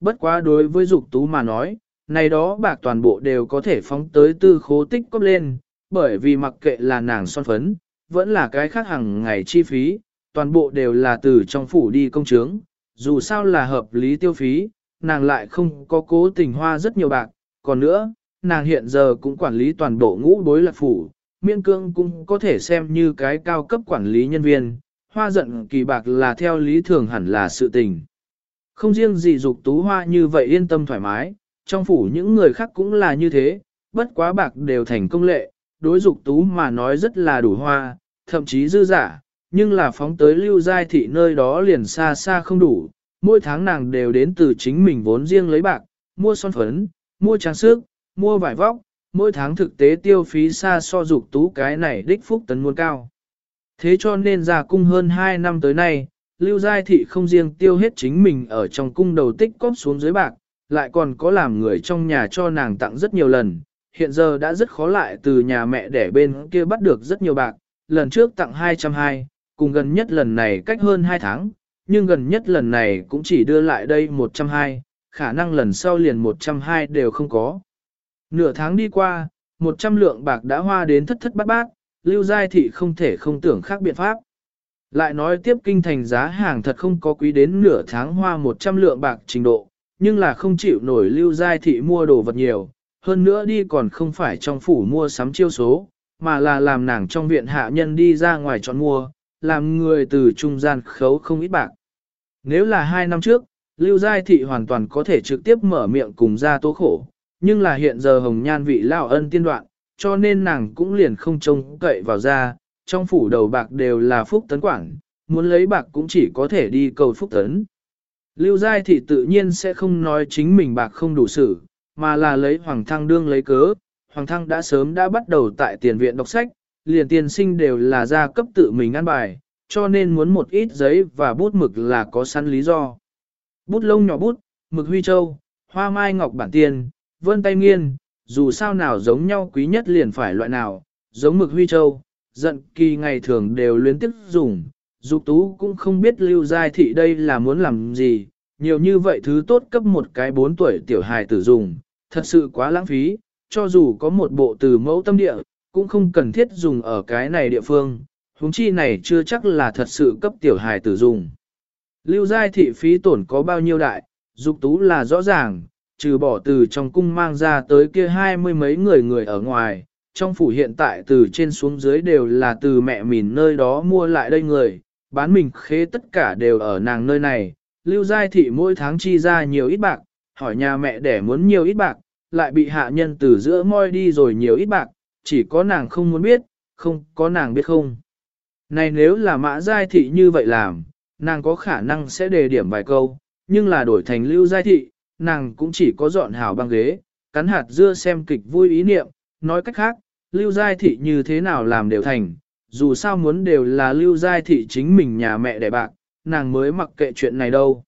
bất quá đối với dục tú mà nói, này đó bạc toàn bộ đều có thể phóng tới tư khố tích cóp lên, bởi vì mặc kệ là nàng son phấn, vẫn là cái khác hàng ngày chi phí, toàn bộ đều là từ trong phủ đi công chứng, dù sao là hợp lý tiêu phí, nàng lại không có cố tình hoa rất nhiều bạc, còn nữa, nàng hiện giờ cũng quản lý toàn bộ ngũ đối lạc phủ, miên cương cũng có thể xem như cái cao cấp quản lý nhân viên, hoa giận kỳ bạc là theo lý thường hẳn là sự tình. Không riêng gì dục tú hoa như vậy yên tâm thoải mái, trong phủ những người khác cũng là như thế, bất quá bạc đều thành công lệ, đối dục tú mà nói rất là đủ hoa, thậm chí dư giả, nhưng là phóng tới lưu giai thị nơi đó liền xa xa không đủ, mỗi tháng nàng đều đến từ chính mình vốn riêng lấy bạc, mua son phấn, mua trang sức, mua vải vóc, mỗi tháng thực tế tiêu phí xa so dục tú cái này đích phúc tấn muôn cao. Thế cho nên ra cung hơn 2 năm tới nay, Lưu Giai Thị không riêng tiêu hết chính mình ở trong cung đầu tích cóp xuống dưới bạc, lại còn có làm người trong nhà cho nàng tặng rất nhiều lần, hiện giờ đã rất khó lại từ nhà mẹ để bên kia bắt được rất nhiều bạc, lần trước tặng 220, cùng gần nhất lần này cách hơn 2 tháng, nhưng gần nhất lần này cũng chỉ đưa lại đây 120, khả năng lần sau liền 120 đều không có. Nửa tháng đi qua, 100 lượng bạc đã hoa đến thất thất bát bát, lưu giai thị không thể không tưởng khác biện pháp. Lại nói tiếp kinh thành giá hàng thật không có quý đến nửa tháng hoa 100 lượng bạc trình độ, nhưng là không chịu nổi lưu giai thị mua đồ vật nhiều, hơn nữa đi còn không phải trong phủ mua sắm chiêu số, mà là làm nàng trong viện hạ nhân đi ra ngoài chọn mua, làm người từ trung gian khấu không ít bạc. Nếu là hai năm trước, Lưu Giai Thị hoàn toàn có thể trực tiếp mở miệng cùng ra tố khổ, nhưng là hiện giờ hồng nhan vị lao ân tiên đoạn, cho nên nàng cũng liền không trông cậy vào ra, trong phủ đầu bạc đều là phúc tấn quản, muốn lấy bạc cũng chỉ có thể đi cầu phúc tấn. Lưu Giai Thị tự nhiên sẽ không nói chính mình bạc không đủ sử, mà là lấy Hoàng Thăng đương lấy cớ. Hoàng Thăng đã sớm đã bắt đầu tại tiền viện đọc sách, liền tiền sinh đều là gia cấp tự mình ăn bài, cho nên muốn một ít giấy và bút mực là có sẵn lý do. Bút lông nhỏ bút, mực huy châu, hoa mai ngọc bản tiền, vân tay nghiên, dù sao nào giống nhau quý nhất liền phải loại nào, giống mực huy châu, giận kỳ ngày thường đều luyến tiếp dùng, dục tú cũng không biết lưu giai thị đây là muốn làm gì, nhiều như vậy thứ tốt cấp một cái bốn tuổi tiểu hài tử dùng, thật sự quá lãng phí, cho dù có một bộ từ mẫu tâm địa, cũng không cần thiết dùng ở cái này địa phương, huống chi này chưa chắc là thật sự cấp tiểu hài tử dùng. Lưu giai thị phí tổn có bao nhiêu đại, dục tú là rõ ràng, trừ bỏ từ trong cung mang ra tới kia hai mươi mấy người người ở ngoài, trong phủ hiện tại từ trên xuống dưới đều là từ mẹ mình nơi đó mua lại đây người, bán mình khế tất cả đều ở nàng nơi này, lưu giai thị mỗi tháng chi ra nhiều ít bạc, hỏi nhà mẹ để muốn nhiều ít bạc, lại bị hạ nhân từ giữa môi đi rồi nhiều ít bạc, chỉ có nàng không muốn biết, không có nàng biết không. Này nếu là mã giai thị như vậy làm, nàng có khả năng sẽ đề điểm vài câu, nhưng là đổi thành lưu giai thị, nàng cũng chỉ có dọn hảo băng ghế, cắn hạt dưa xem kịch vui ý niệm, nói cách khác, lưu giai thị như thế nào làm đều thành, dù sao muốn đều là lưu giai thị chính mình nhà mẹ đẻ bạc, nàng mới mặc kệ chuyện này đâu.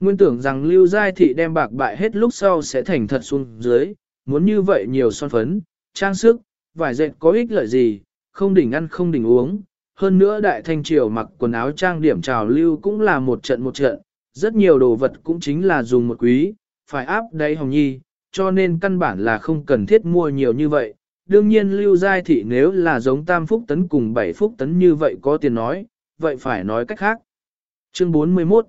Nguyên tưởng rằng lưu giai thị đem bạc bại hết lúc sau sẽ thành thật xuống dưới, muốn như vậy nhiều son phấn, trang sức, vải dệt có ích lợi gì, không đỉnh ăn không đỉnh uống. Hơn nữa đại thanh triều mặc quần áo trang điểm trào lưu cũng là một trận một trận, rất nhiều đồ vật cũng chính là dùng một quý, phải áp đáy hồng nhi, cho nên căn bản là không cần thiết mua nhiều như vậy. Đương nhiên lưu giai thị nếu là giống tam phúc tấn cùng bảy phúc tấn như vậy có tiền nói, vậy phải nói cách khác. Chương 41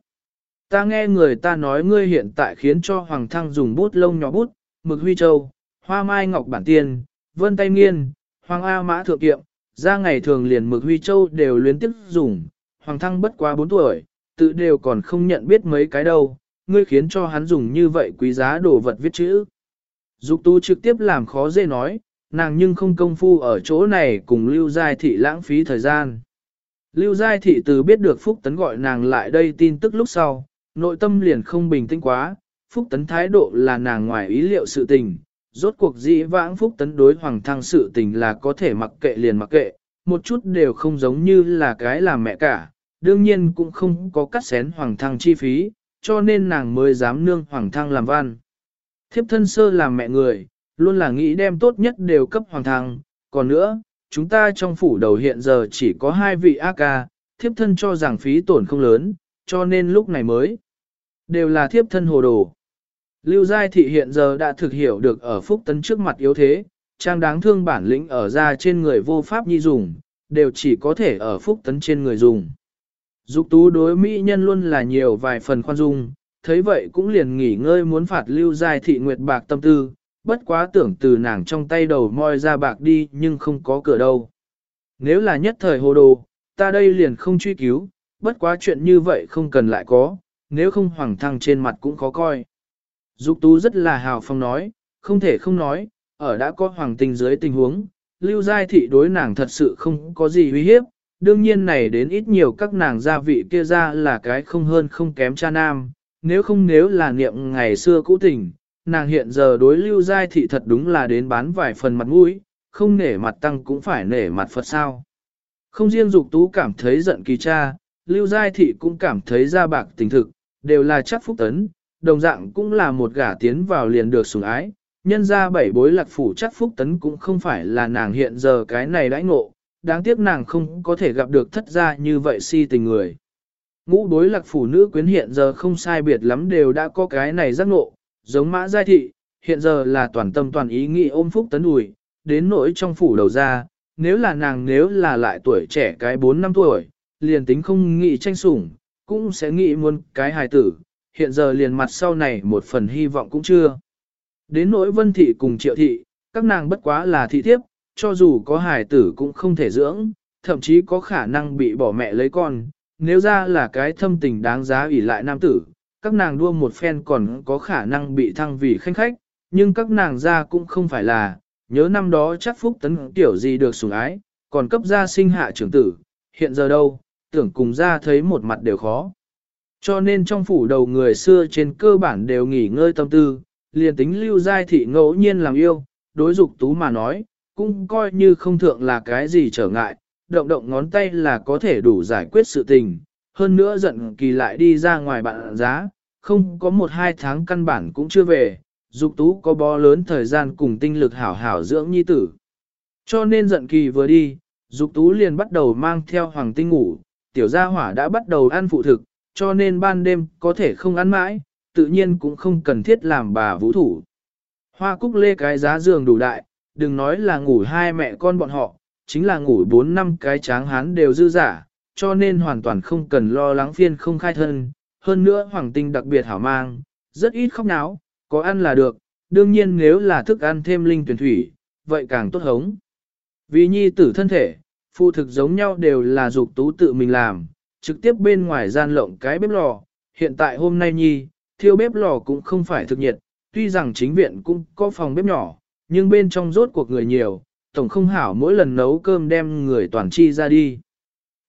Ta nghe người ta nói ngươi hiện tại khiến cho Hoàng Thăng dùng bút lông nhỏ bút, mực huy châu, hoa mai ngọc bản tiên, vân tay nghiên, hoàng A mã thượng kiệm, ra ngày thường liền mực huy châu đều luyến tiếp dùng, Hoàng Thăng bất quá 4 tuổi, tự đều còn không nhận biết mấy cái đâu, ngươi khiến cho hắn dùng như vậy quý giá đồ vật viết chữ. Dục tu trực tiếp làm khó dễ nói, nàng nhưng không công phu ở chỗ này cùng Lưu Giai Thị lãng phí thời gian. Lưu Giai Thị từ biết được Phúc Tấn gọi nàng lại đây tin tức lúc sau, nội tâm liền không bình tĩnh quá, Phúc Tấn thái độ là nàng ngoài ý liệu sự tình, rốt cuộc dĩ vãng Phúc Tấn đối Hoàng Thăng sự tình là có thể mặc kệ liền mặc kệ, một chút đều không giống như là cái làm mẹ cả, đương nhiên cũng không có cắt xén Hoàng Thăng chi phí, cho nên nàng mới dám nương Hoàng Thăng làm văn. Thiếp thân sơ làm mẹ người, luôn là nghĩ đem tốt nhất đều cấp Hoàng Thăng, còn nữa, chúng ta trong phủ đầu hiện giờ chỉ có hai vị A ca, thiếp thân cho rằng phí tổn không lớn, cho nên lúc này mới. Đều là thiếp thân hồ đồ. Lưu Giai Thị hiện giờ đã thực hiểu được ở phúc tấn trước mặt yếu thế, trang đáng thương bản lĩnh ở ra trên người vô pháp nhi dùng, đều chỉ có thể ở phúc tấn trên người dùng. Dục tú đối mỹ nhân luôn là nhiều vài phần khoan dung, thấy vậy cũng liền nghỉ ngơi muốn phạt lưu giai thị nguyệt bạc tâm tư, bất quá tưởng từ nàng trong tay đầu moi ra bạc đi nhưng không có cửa đâu. Nếu là nhất thời hồ đồ, ta đây liền không truy cứu, bất quá chuyện như vậy không cần lại có, nếu không hoàng thăng trên mặt cũng khó coi. Dục tú rất là hào phong nói, không thể không nói, ở đã có hoàng tình dưới tình huống, lưu giai thị đối nàng thật sự không có gì uy hiếp, đương nhiên này đến ít nhiều các nàng gia vị kia ra là cái không hơn không kém cha nam, nếu không nếu là niệm ngày xưa cũ tình, nàng hiện giờ đối lưu giai thị thật đúng là đến bán vài phần mặt mũi, không nể mặt tăng cũng phải nể mặt Phật sao. Không riêng dục tú cảm thấy giận kỳ cha, lưu giai thị cũng cảm thấy ra bạc tình thực, đều là chắc phúc tấn, đồng dạng cũng là một gả tiến vào liền được sủng ái, nhân ra bảy bối lạc phủ chắc phúc tấn cũng không phải là nàng hiện giờ cái này đãi ngộ, đáng tiếc nàng không có thể gặp được thất gia như vậy si tình người. Ngũ đối lạc phủ nữ quyến hiện giờ không sai biệt lắm đều đã có cái này giác ngộ, giống mã giai thị, hiện giờ là toàn tâm toàn ý nghĩ ôm phúc tấn đùi, đến nỗi trong phủ đầu ra, nếu là nàng nếu là lại tuổi trẻ cái 4 năm tuổi, liền tính không nghĩ tranh sủng, cũng sẽ nghĩ muốn cái hài tử, hiện giờ liền mặt sau này một phần hy vọng cũng chưa. Đến nỗi vân thị cùng triệu thị, các nàng bất quá là thị thiếp, cho dù có hài tử cũng không thể dưỡng, thậm chí có khả năng bị bỏ mẹ lấy con, nếu ra là cái thâm tình đáng giá ủy lại nam tử, các nàng đua một phen còn có khả năng bị thăng vì khanh khách, nhưng các nàng ra cũng không phải là, nhớ năm đó chắc phúc tấn tiểu gì được sủng ái, còn cấp gia sinh hạ trưởng tử, hiện giờ đâu, tưởng cùng ra thấy một mặt đều khó. Cho nên trong phủ đầu người xưa trên cơ bản đều nghỉ ngơi tâm tư, liền tính lưu giai thị ngẫu nhiên làm yêu, đối dục tú mà nói, cũng coi như không thượng là cái gì trở ngại, động động ngón tay là có thể đủ giải quyết sự tình, hơn nữa giận kỳ lại đi ra ngoài bạn giá, không có một hai tháng căn bản cũng chưa về, dục tú có bó lớn thời gian cùng tinh lực hảo hảo dưỡng nhi tử. Cho nên giận kỳ vừa đi, dục tú liền bắt đầu mang theo hoàng tinh ngủ, tiểu gia hỏa đã bắt đầu ăn phụ thực, cho nên ban đêm có thể không ăn mãi, tự nhiên cũng không cần thiết làm bà vũ thủ. Hoa cúc lê cái giá giường đủ đại, đừng nói là ngủ hai mẹ con bọn họ, chính là ngủ bốn năm cái tráng hán đều dư giả, cho nên hoàn toàn không cần lo lắng phiên không khai thân. Hơn nữa hoàng tinh đặc biệt hảo mang, rất ít khóc náo, có ăn là được, đương nhiên nếu là thức ăn thêm linh tuyển thủy, vậy càng tốt hống. Vì nhi tử thân thể, phụ thực giống nhau đều là dục tú tự mình làm, trực tiếp bên ngoài gian lộng cái bếp lò. Hiện tại hôm nay nhi, thiêu bếp lò cũng không phải thực nhiệt, tuy rằng chính viện cũng có phòng bếp nhỏ, nhưng bên trong rốt cuộc người nhiều, tổng không hảo mỗi lần nấu cơm đem người toàn chi ra đi.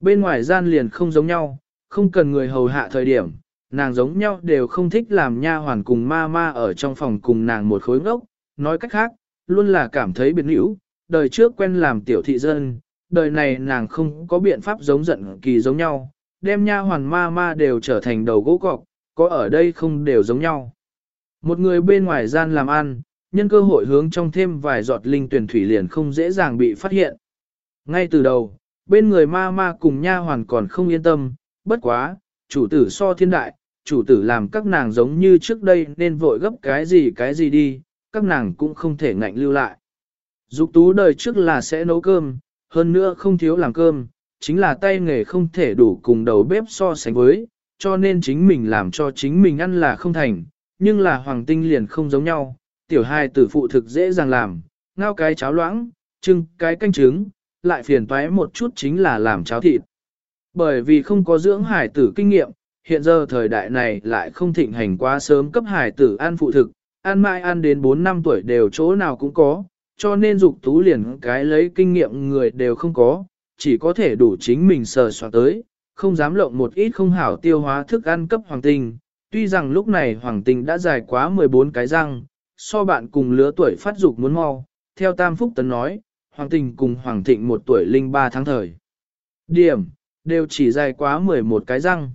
Bên ngoài gian liền không giống nhau, không cần người hầu hạ thời điểm, nàng giống nhau đều không thích làm nha hoàn cùng ma ma ở trong phòng cùng nàng một khối ngốc, nói cách khác, luôn là cảm thấy biệt hữu, đời trước quen làm tiểu thị dân, đời này nàng không có biện pháp giống giận kỳ giống nhau, đem nha hoàn ma ma đều trở thành đầu gỗ cọc, có ở đây không đều giống nhau. Một người bên ngoài gian làm ăn, nhân cơ hội hướng trong thêm vài giọt linh tuyển thủy liền không dễ dàng bị phát hiện. Ngay từ đầu, bên người ma ma cùng nha hoàn còn không yên tâm, bất quá, chủ tử so thiên đại, chủ tử làm các nàng giống như trước đây nên vội gấp cái gì cái gì đi, các nàng cũng không thể ngạnh lưu lại. Dục tú đời trước là sẽ nấu cơm, hơn nữa không thiếu làm cơm, chính là tay nghề không thể đủ cùng đầu bếp so sánh với, cho nên chính mình làm cho chính mình ăn là không thành, nhưng là hoàng tinh liền không giống nhau, tiểu hai tử phụ thực dễ dàng làm, ngao cái cháo loãng, trưng cái canh trứng, lại phiền toái một chút chính là làm cháo thịt. Bởi vì không có dưỡng hải tử kinh nghiệm, hiện giờ thời đại này lại không thịnh hành quá sớm cấp hải tử ăn phụ thực, ăn mãi ăn đến 4 năm tuổi đều chỗ nào cũng có, cho nên dục tú liền cái lấy kinh nghiệm người đều không có, chỉ có thể đủ chính mình sờ soạn tới, không dám lộng một ít không hảo tiêu hóa thức ăn cấp hoàng tinh. Tuy rằng lúc này hoàng tinh đã dài quá 14 cái răng, so bạn cùng lứa tuổi phát dục muốn mau, theo Tam Phúc Tấn nói, Hoàng Tình cùng Hoàng Thịnh một tuổi linh ba tháng thời. Điểm, đều chỉ dài quá 11 cái răng.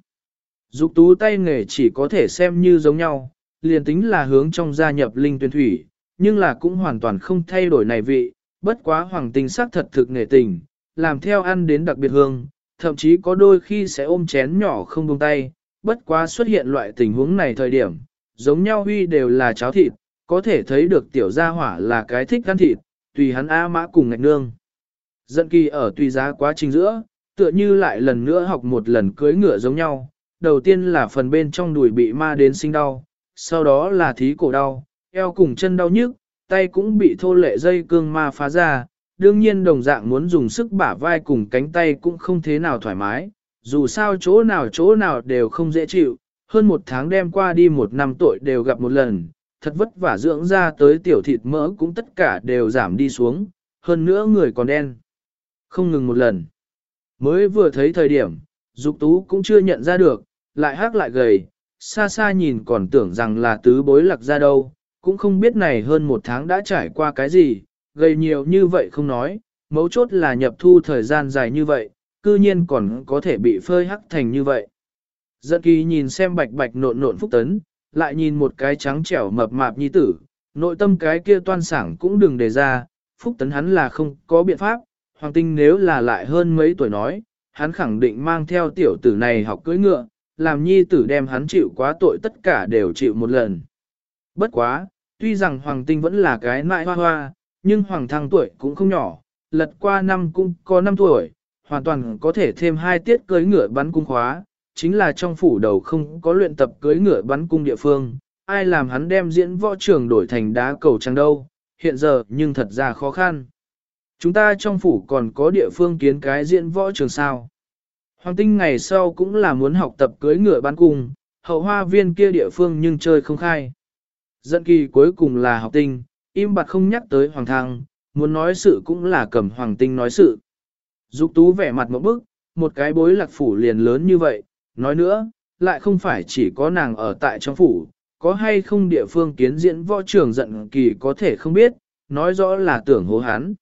Dục tú tay nghề chỉ có thể xem như giống nhau, liền tính là hướng trong gia nhập linh tuyển thủy, nhưng là cũng hoàn toàn không thay đổi này vị, bất quá Hoàng Tình sắc thật thực nghề tình, làm theo ăn đến đặc biệt hương, thậm chí có đôi khi sẽ ôm chén nhỏ không buông tay, bất quá xuất hiện loại tình huống này thời điểm, giống nhau huy đều là cháo thịt, có thể thấy được tiểu gia hỏa là cái thích ăn thịt, tùy hắn A mã cùng ngạch nương. Dẫn kỳ ở tùy giá quá trình giữa, tựa như lại lần nữa học một lần cưới ngựa giống nhau. Đầu tiên là phần bên trong đùi bị ma đến sinh đau, sau đó là thí cổ đau, eo cùng chân đau nhức, tay cũng bị thô lệ dây cương ma phá ra. Đương nhiên đồng dạng muốn dùng sức bả vai cùng cánh tay cũng không thế nào thoải mái, dù sao chỗ nào chỗ nào đều không dễ chịu, hơn một tháng đem qua đi một năm tội đều gặp một lần, thật vất vả dưỡng ra tới tiểu thịt mỡ cũng tất cả đều giảm đi xuống, hơn nữa người còn đen. Không ngừng một lần. Mới vừa thấy thời điểm, Dục Tú cũng chưa nhận ra được, lại hát lại gầy, xa xa nhìn còn tưởng rằng là tứ bối lạc ra đâu, cũng không biết này hơn một tháng đã trải qua cái gì, gầy nhiều như vậy không nói, mấu chốt là nhập thu thời gian dài như vậy, cư nhiên còn có thể bị phơi hắc thành như vậy. giận kỳ nhìn xem bạch bạch nộn nộn phúc tấn, lại nhìn một cái trắng trẻo mập mạp nhi tử, nội tâm cái kia toan sảng cũng đừng đề ra, phúc tấn hắn là không có biện pháp, hoàng tinh nếu là lại hơn mấy tuổi nói, hắn khẳng định mang theo tiểu tử này học cưỡi ngựa, làm nhi tử đem hắn chịu quá tội tất cả đều chịu một lần. Bất quá, tuy rằng hoàng tinh vẫn là cái nại hoa hoa, nhưng hoàng thăng tuổi cũng không nhỏ, lật qua năm cũng có năm tuổi, hoàn toàn có thể thêm hai tiết cưỡi ngựa bắn cung khóa, chính là trong phủ đầu không có luyện tập cưỡi ngựa bắn cung địa phương, ai làm hắn đem diễn võ trường đổi thành đá cầu trăng đâu, hiện giờ nhưng thật ra khó khăn. Chúng ta trong phủ còn có địa phương kiến cái diễn võ trường sao. Hoàng tinh ngày sau cũng là muốn học tập cưỡi ngựa bắn cung, hậu hoa viên kia địa phương nhưng chơi không khai. Dẫn kỳ cuối cùng là học tinh, im bặt không nhắc tới hoàng thăng, muốn nói sự cũng là cầm hoàng tinh nói sự. Dục tú vẻ mặt một bức, một cái bối lạc phủ liền lớn như vậy, nói nữa, lại không phải chỉ có nàng ở tại trong phủ, có hay không địa phương kiến diễn võ trường giận kỳ có thể không biết, nói rõ là tưởng hố hắn.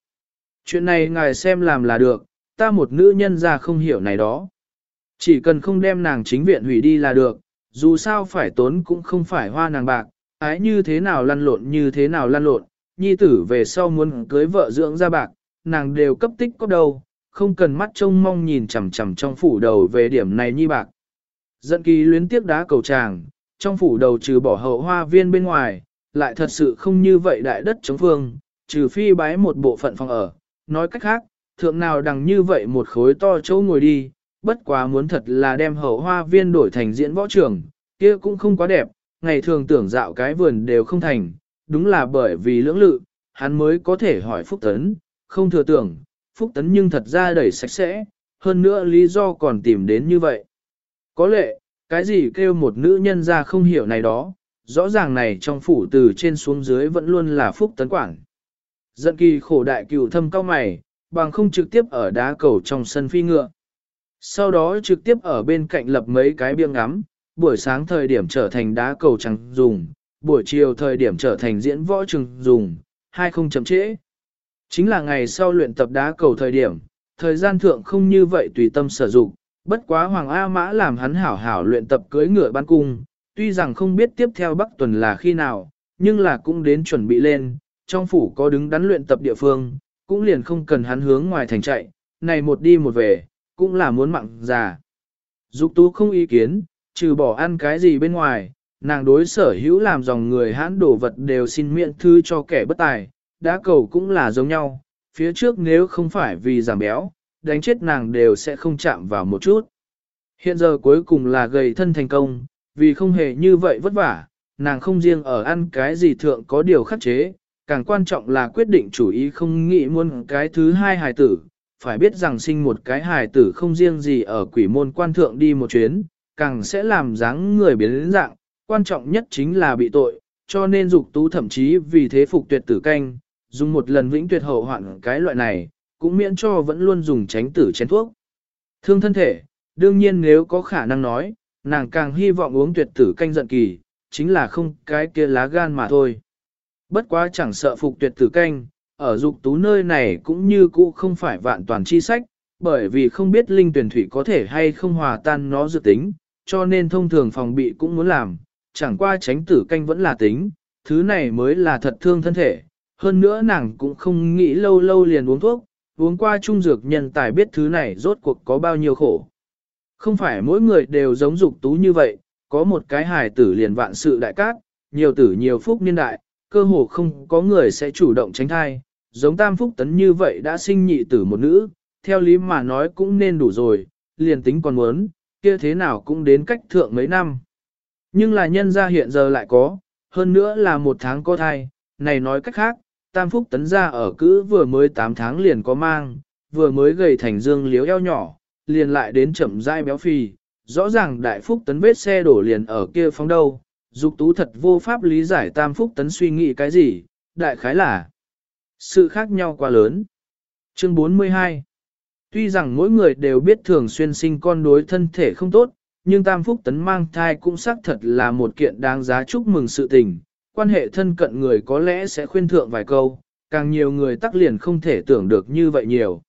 Chuyện này ngài xem làm là được, ta một nữ nhân ra không hiểu này đó. Chỉ cần không đem nàng chính viện hủy đi là được, dù sao phải tốn cũng không phải hoa nàng bạc, ái như thế nào lăn lộn như thế nào lăn lộn, nhi tử về sau muốn cưới vợ dưỡng ra bạc, nàng đều cấp tích có đâu, không cần mắt trông mong nhìn chằm chằm trong phủ đầu về điểm này nhi bạc. Dẫn kỳ luyến tiếc đá cầu tràng, trong phủ đầu trừ bỏ hậu hoa viên bên ngoài, lại thật sự không như vậy đại đất chống phương, trừ phi bái một bộ phận phòng ở. Nói cách khác, thượng nào đằng như vậy một khối to chỗ ngồi đi, bất quá muốn thật là đem hậu hoa viên đổi thành diễn võ trường, kia cũng không quá đẹp, ngày thường tưởng dạo cái vườn đều không thành, đúng là bởi vì lưỡng lự, hắn mới có thể hỏi Phúc Tấn, không thừa tưởng, Phúc Tấn nhưng thật ra đẩy sạch sẽ, hơn nữa lý do còn tìm đến như vậy. Có lệ, cái gì kêu một nữ nhân ra không hiểu này đó, rõ ràng này trong phủ từ trên xuống dưới vẫn luôn là Phúc Tấn quảng Giận kỳ khổ đại cựu thâm cao mày, bằng không trực tiếp ở đá cầu trong sân phi ngựa. Sau đó trực tiếp ở bên cạnh lập mấy cái biêng ngắm, buổi sáng thời điểm trở thành đá cầu trắng dùng, buổi chiều thời điểm trở thành diễn võ trường dùng, hai không chậm trễ. Chính là ngày sau luyện tập đá cầu thời điểm, thời gian thượng không như vậy tùy tâm sử dụng, bất quá Hoàng A Mã làm hắn hảo hảo luyện tập cưới ngựa ban cung, tuy rằng không biết tiếp theo Bắc tuần là khi nào, nhưng là cũng đến chuẩn bị lên, trong phủ có đứng đắn luyện tập địa phương, cũng liền không cần hắn hướng ngoài thành chạy, này một đi một về, cũng là muốn mặn già. Dục tú không ý kiến, trừ bỏ ăn cái gì bên ngoài, nàng đối sở hữu làm dòng người hãn đổ vật đều xin miễn thư cho kẻ bất tài, đá cầu cũng là giống nhau, phía trước nếu không phải vì giảm béo, đánh chết nàng đều sẽ không chạm vào một chút. Hiện giờ cuối cùng là gầy thân thành công, vì không hề như vậy vất vả, nàng không riêng ở ăn cái gì thượng có điều khắc chế, càng quan trọng là quyết định chủ ý không nghĩ muôn cái thứ hai hài tử, phải biết rằng sinh một cái hài tử không riêng gì ở quỷ môn quan thượng đi một chuyến, càng sẽ làm dáng người biến dạng, quan trọng nhất chính là bị tội, cho nên dục tú thậm chí vì thế phục tuyệt tử canh, dùng một lần vĩnh tuyệt hậu hoạn cái loại này, cũng miễn cho vẫn luôn dùng tránh tử chén thuốc. Thương thân thể, đương nhiên nếu có khả năng nói, nàng càng hy vọng uống tuyệt tử canh giận kỳ, chính là không cái kia lá gan mà thôi. Bất quá chẳng sợ phục tuyệt tử canh, ở dục tú nơi này cũng như cũ không phải vạn toàn chi sách, bởi vì không biết linh tuyển thủy có thể hay không hòa tan nó dự tính, cho nên thông thường phòng bị cũng muốn làm, chẳng qua tránh tử canh vẫn là tính, thứ này mới là thật thương thân thể. Hơn nữa nàng cũng không nghĩ lâu lâu liền uống thuốc, uống qua trung dược nhân tài biết thứ này rốt cuộc có bao nhiêu khổ. Không phải mỗi người đều giống dục tú như vậy, có một cái hài tử liền vạn sự đại cát, nhiều tử nhiều phúc niên đại, cơ hồ không có người sẽ chủ động tránh thai, giống tam phúc tấn như vậy đã sinh nhị tử một nữ, theo lý mà nói cũng nên đủ rồi, liền tính còn muốn, kia thế nào cũng đến cách thượng mấy năm. Nhưng là nhân gia hiện giờ lại có, hơn nữa là một tháng có thai, này nói cách khác, tam phúc tấn ra ở cữ vừa mới 8 tháng liền có mang, vừa mới gầy thành dương liếu eo nhỏ, liền lại đến chậm dai béo phì, rõ ràng đại phúc tấn vết xe đổ liền ở kia phóng đâu, dục tú thật vô pháp lý giải tam phúc tấn suy nghĩ cái gì, đại khái là sự khác nhau quá lớn. Chương 42 Tuy rằng mỗi người đều biết thường xuyên sinh con đối thân thể không tốt, nhưng tam phúc tấn mang thai cũng xác thật là một kiện đáng giá chúc mừng sự tình. Quan hệ thân cận người có lẽ sẽ khuyên thượng vài câu, càng nhiều người tắc liền không thể tưởng được như vậy nhiều.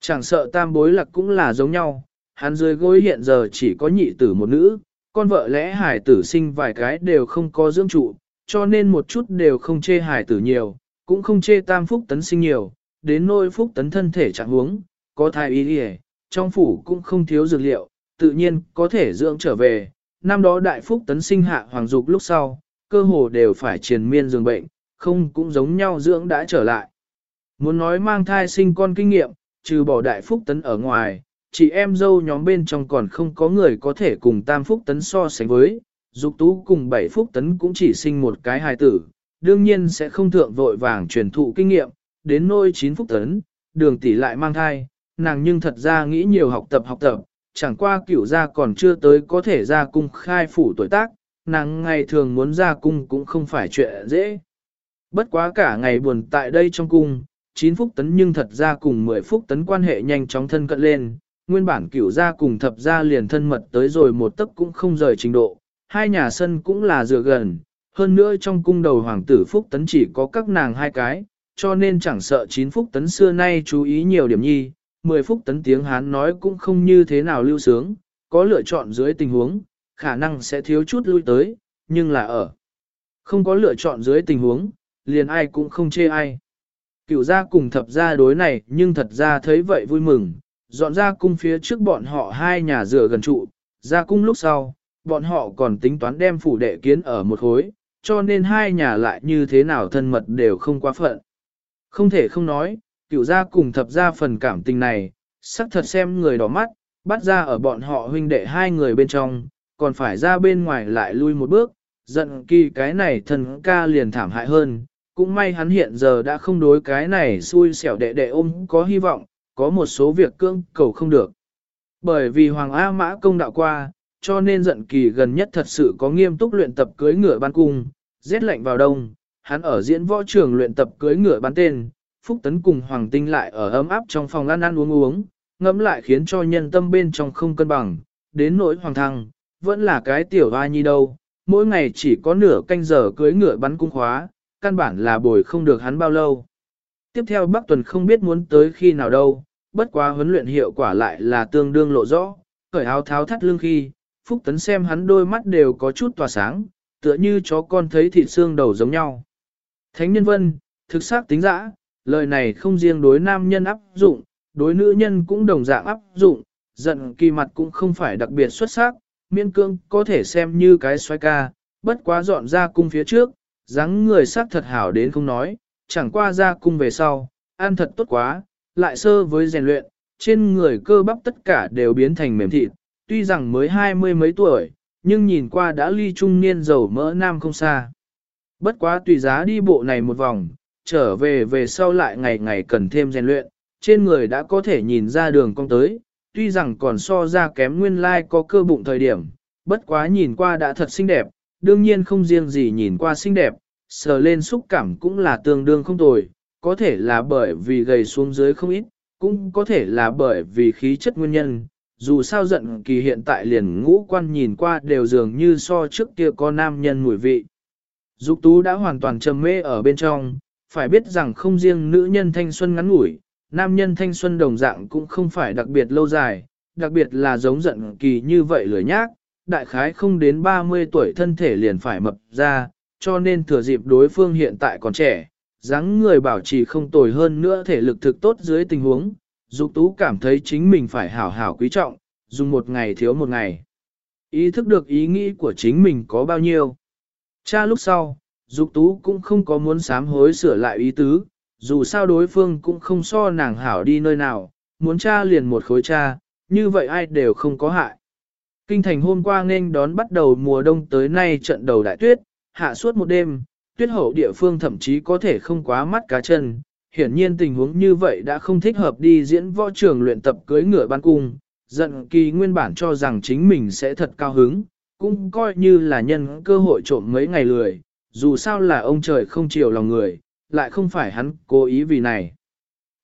Chẳng sợ tam bối lạc cũng là giống nhau, hắn dưới gối hiện giờ chỉ có nhị tử một nữ, con vợ lẽ hải tử sinh vài cái đều không có dưỡng trụ, cho nên một chút đều không chê hải tử nhiều, cũng không chê tam phúc tấn sinh nhiều, đến nôi phúc tấn thân thể trạng huống, có thai y đi trong phủ cũng không thiếu dược liệu, tự nhiên có thể dưỡng trở về. Năm đó đại phúc tấn sinh hạ hoàng dục lúc sau, cơ hồ đều phải triền miên giường bệnh, không cũng giống nhau dưỡng đã trở lại. Muốn nói mang thai sinh con kinh nghiệm, trừ bỏ đại phúc tấn ở ngoài, chị em dâu nhóm bên trong còn không có người có thể cùng tam phúc tấn so sánh với, dục tú cùng bảy phúc tấn cũng chỉ sinh một cái hài tử, đương nhiên sẽ không thượng vội vàng truyền thụ kinh nghiệm, đến nôi chín phúc tấn, đường tỷ lại mang thai, nàng nhưng thật ra nghĩ nhiều học tập học tập, chẳng qua cửu gia còn chưa tới có thể ra cung khai phủ tuổi tác, nàng ngày thường muốn ra cung cũng không phải chuyện dễ. Bất quá cả ngày buồn tại đây trong cung, 9 phúc tấn nhưng thật ra cùng 10 phúc tấn quan hệ nhanh chóng thân cận lên, nguyên bản cửu gia cùng thập gia liền thân mật tới rồi một tấc cũng không rời trình độ, hai nhà sân cũng là dựa gần, hơn nữa trong cung đầu hoàng tử phúc tấn chỉ có các nàng hai cái, cho nên chẳng sợ 9 phúc tấn xưa nay chú ý nhiều điểm nhi, 10 phúc tấn tiếng Hán nói cũng không như thế nào lưu sướng, có lựa chọn dưới tình huống, khả năng sẽ thiếu chút lui tới, nhưng là ở. Không có lựa chọn dưới tình huống, liền ai cũng không chê ai. Cửu gia cùng thập gia đối này nhưng thật ra thấy vậy vui mừng, dọn ra cung phía trước bọn họ hai nhà rửa gần trụ, ra cung lúc sau, bọn họ còn tính toán đem phủ đệ kiến ở một khối, cho nên hai nhà lại như thế nào thân mật đều không quá phận. Không thể không nói, cửu gia cùng thập gia phần cảm tình này, sắc thật xem người đỏ mắt, bắt ra ở bọn họ huynh đệ hai người bên trong, còn phải ra bên ngoài lại lui một bước, giận kỳ cái này thần ca liền thảm hại hơn, cũng may hắn hiện giờ đã không đối cái này xui xẻo đệ đệ ôm có hy vọng, có một số việc cương cầu không được. Bởi vì Hoàng A Mã công đạo qua, cho nên giận kỳ gần nhất thật sự có nghiêm túc luyện tập cưới ngựa ban cung, rét lạnh vào đông, hắn ở diễn võ trường luyện tập cưới ngựa bán tên, Phúc Tấn cùng Hoàng Tinh lại ở ấm áp trong phòng ăn ăn uống uống, ngẫm lại khiến cho nhân tâm bên trong không cân bằng, đến nỗi Hoàng Thăng, vẫn là cái tiểu hoa nhi đâu, mỗi ngày chỉ có nửa canh giờ cưới ngựa bắn cung khóa, căn bản là bồi không được hắn bao lâu. Tiếp theo Bắc Tuần không biết muốn tới khi nào đâu, bất quá huấn luyện hiệu quả lại là tương đương lộ rõ, khởi áo tháo thắt lưng khi, Phúc Tấn xem hắn đôi mắt đều có chút tỏa sáng, tựa như chó con thấy thịt xương đầu giống nhau. Thánh nhân vân, thực xác tính dã, lời này không riêng đối nam nhân áp dụng, đối nữ nhân cũng đồng dạng áp dụng, giận kỳ mặt cũng không phải đặc biệt xuất sắc, miên cương có thể xem như cái xoay ca, bất quá dọn ra cung phía trước, dáng người sắc thật hảo đến không nói, chẳng qua ra cung về sau, ăn thật tốt quá, lại sơ với rèn luyện, trên người cơ bắp tất cả đều biến thành mềm thịt, tuy rằng mới hai mươi mấy tuổi, nhưng nhìn qua đã ly trung niên giàu mỡ nam không xa. Bất quá tùy giá đi bộ này một vòng, trở về về sau lại ngày ngày cần thêm rèn luyện, trên người đã có thể nhìn ra đường cong tới, tuy rằng còn so ra kém nguyên lai like có cơ bụng thời điểm, bất quá nhìn qua đã thật xinh đẹp, đương nhiên không riêng gì nhìn qua xinh đẹp, sờ lên xúc cảm cũng là tương đương không tồi, có thể là bởi vì gầy xuống dưới không ít, cũng có thể là bởi vì khí chất nguyên nhân. Dù sao giận kỳ hiện tại liền ngũ quan nhìn qua đều dường như so trước kia có nam nhân mùi vị. Dục tú đã hoàn toàn trầm mê ở bên trong, phải biết rằng không riêng nữ nhân thanh xuân ngắn ngủi, nam nhân thanh xuân đồng dạng cũng không phải đặc biệt lâu dài, đặc biệt là giống giận kỳ như vậy lười nhác, đại khái không đến 30 tuổi thân thể liền phải mập ra, cho nên thừa dịp đối phương hiện tại còn trẻ, dáng người bảo trì không tồi hơn nữa thể lực thực tốt dưới tình huống, Dục Tú cảm thấy chính mình phải hảo hảo quý trọng, dùng một ngày thiếu một ngày. Ý thức được ý nghĩ của chính mình có bao nhiêu. Cha lúc sau, Dục Tú cũng không có muốn sám hối sửa lại ý tứ, dù sao đối phương cũng không so nàng hảo đi nơi nào, muốn cha liền một khối cha, như vậy ai đều không có hại. Kinh thành hôm qua nên đón bắt đầu mùa đông tới nay trận đầu đại tuyết, hạ suốt một đêm, tuyết hậu địa phương thậm chí có thể không quá mắt cá chân. Hiển nhiên tình huống như vậy đã không thích hợp đi diễn võ trường luyện tập cưới ngựa ban cung, giận kỳ nguyên bản cho rằng chính mình sẽ thật cao hứng, cũng coi như là nhân cơ hội trộm mấy ngày lười, dù sao là ông trời không chiều lòng người, lại không phải hắn cố ý vì này.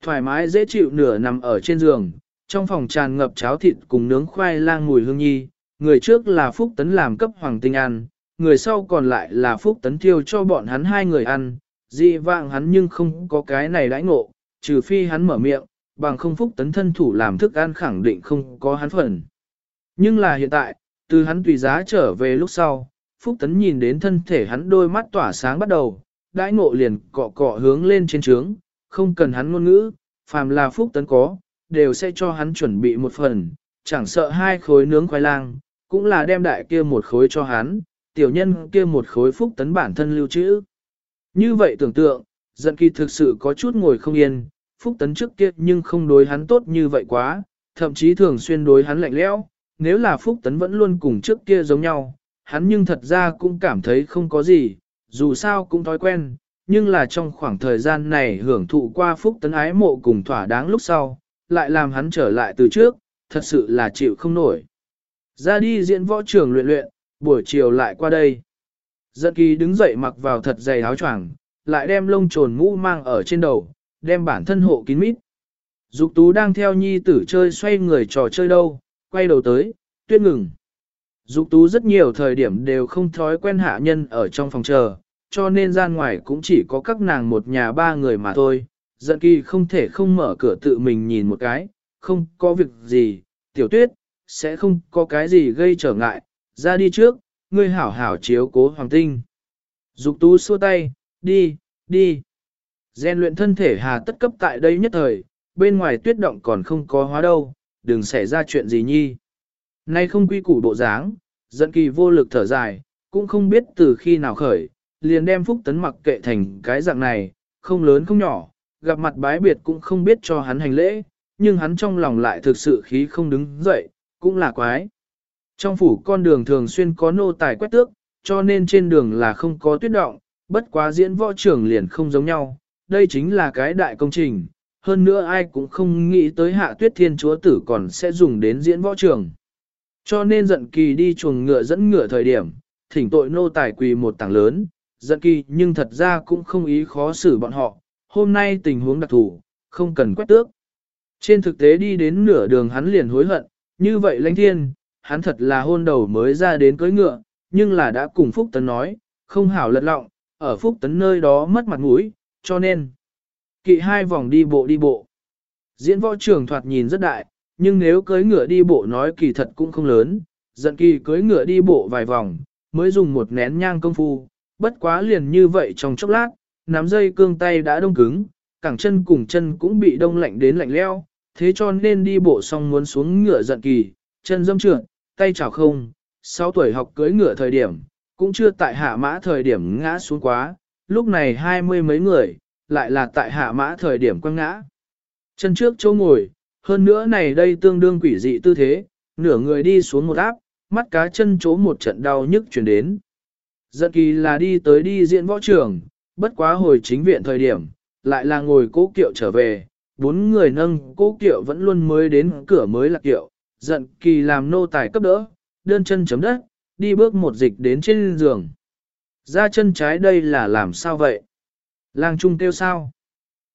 Thoải mái dễ chịu nửa nằm ở trên giường, trong phòng tràn ngập cháo thịt cùng nướng khoai lang mùi hương nhi, người trước là Phúc Tấn làm cấp hoàng tinh ăn, người sau còn lại là Phúc Tấn thiêu cho bọn hắn hai người ăn, dị vạng hắn nhưng không có cái này đãi ngộ, trừ phi hắn mở miệng, bằng không Phúc Tấn thân thủ làm thức ăn khẳng định không có hắn phần. Nhưng là hiện tại, từ hắn tùy giá trở về lúc sau, Phúc Tấn nhìn đến thân thể hắn đôi mắt tỏa sáng bắt đầu, đãi ngộ liền cọ cọ hướng lên trên trướng, không cần hắn ngôn ngữ, phàm là Phúc Tấn có, đều sẽ cho hắn chuẩn bị một phần, chẳng sợ hai khối nướng khoai lang, cũng là đem đại kia một khối cho hắn, tiểu nhân kia một khối Phúc Tấn bản thân lưu trữ. Như vậy tưởng tượng, giận kỳ thực sự có chút ngồi không yên, Phúc Tấn trước kia nhưng không đối hắn tốt như vậy quá, thậm chí thường xuyên đối hắn lạnh lẽo. nếu là Phúc Tấn vẫn luôn cùng trước kia giống nhau, hắn nhưng thật ra cũng cảm thấy không có gì, dù sao cũng thói quen, nhưng là trong khoảng thời gian này hưởng thụ qua Phúc Tấn ái mộ cùng thỏa đáng lúc sau, lại làm hắn trở lại từ trước, thật sự là chịu không nổi. Ra đi diễn võ trường luyện luyện, buổi chiều lại qua đây. Giận kỳ đứng dậy mặc vào thật dày áo choàng, lại đem lông trồn mũ mang ở trên đầu, đem bản thân hộ kín mít. Dục tú đang theo nhi tử chơi xoay người trò chơi đâu, quay đầu tới, tuyết ngừng. Dục tú rất nhiều thời điểm đều không thói quen hạ nhân ở trong phòng chờ, cho nên gian ngoài cũng chỉ có các nàng một nhà ba người mà thôi. Giận kỳ không thể không mở cửa tự mình nhìn một cái, không có việc gì, tiểu tuyết, sẽ không có cái gì gây trở ngại, ra đi trước, ngươi hảo hảo chiếu cố hoàng tinh. Dục tú xua tay, đi, đi. Gen luyện thân thể hà tất cấp tại đây nhất thời, bên ngoài tuyết động còn không có hóa đâu, đừng xảy ra chuyện gì nhi. Nay không quy củ bộ dáng, giận kỳ vô lực thở dài, cũng không biết từ khi nào khởi, liền đem phúc tấn mặc kệ thành cái dạng này, không lớn không nhỏ, gặp mặt bái biệt cũng không biết cho hắn hành lễ, nhưng hắn trong lòng lại thực sự khí không đứng dậy, cũng là quái. Trong phủ con đường thường xuyên có nô tài quét tước, cho nên trên đường là không có tuyết động, bất quá diễn võ trưởng liền không giống nhau, đây chính là cái đại công trình, hơn nữa ai cũng không nghĩ tới hạ tuyết thiên chúa tử còn sẽ dùng đến diễn võ trường. Cho nên giận kỳ đi chuồng ngựa dẫn ngựa thời điểm, thỉnh tội nô tài quỳ một tảng lớn, giận kỳ nhưng thật ra cũng không ý khó xử bọn họ, hôm nay tình huống đặc thù, không cần quét tước. Trên thực tế đi đến nửa đường hắn liền hối hận, như vậy lãnh thiên, hắn thật là hôn đầu mới ra đến cưới ngựa, nhưng là đã cùng Phúc Tấn nói, không hảo lật lọng, ở Phúc Tấn nơi đó mất mặt mũi, cho nên, kỵ hai vòng đi bộ đi bộ. Diễn võ trường thoạt nhìn rất đại, nhưng nếu cưới ngựa đi bộ nói kỳ thật cũng không lớn, giận kỳ cưới ngựa đi bộ vài vòng, mới dùng một nén nhang công phu, bất quá liền như vậy trong chốc lát, nắm dây cương tay đã đông cứng, cẳng chân cùng chân cũng bị đông lạnh đến lạnh leo, thế cho nên đi bộ xong muốn xuống ngựa giận kỳ, chân dâm trượt, tay chảo không, 6 tuổi học cưới ngựa thời điểm, cũng chưa tại hạ mã thời điểm ngã xuống quá, lúc này hai mươi mấy người, lại là tại hạ mã thời điểm quăng ngã. Chân trước chỗ ngồi, hơn nữa này đây tương đương quỷ dị tư thế, nửa người đi xuống một áp, mắt cá chân chố một trận đau nhức chuyển đến. Giận kỳ là đi tới đi diễn võ trường, bất quá hồi chính viện thời điểm, lại là ngồi cố kiệu trở về, bốn người nâng cố kiệu vẫn luôn mới đến cửa mới là kiệu, giận kỳ làm nô tài cấp đỡ, đơn chân chấm đất, đi bước một dịch đến trên giường. Ra chân trái đây là làm sao vậy? Lang trung tiêu sao?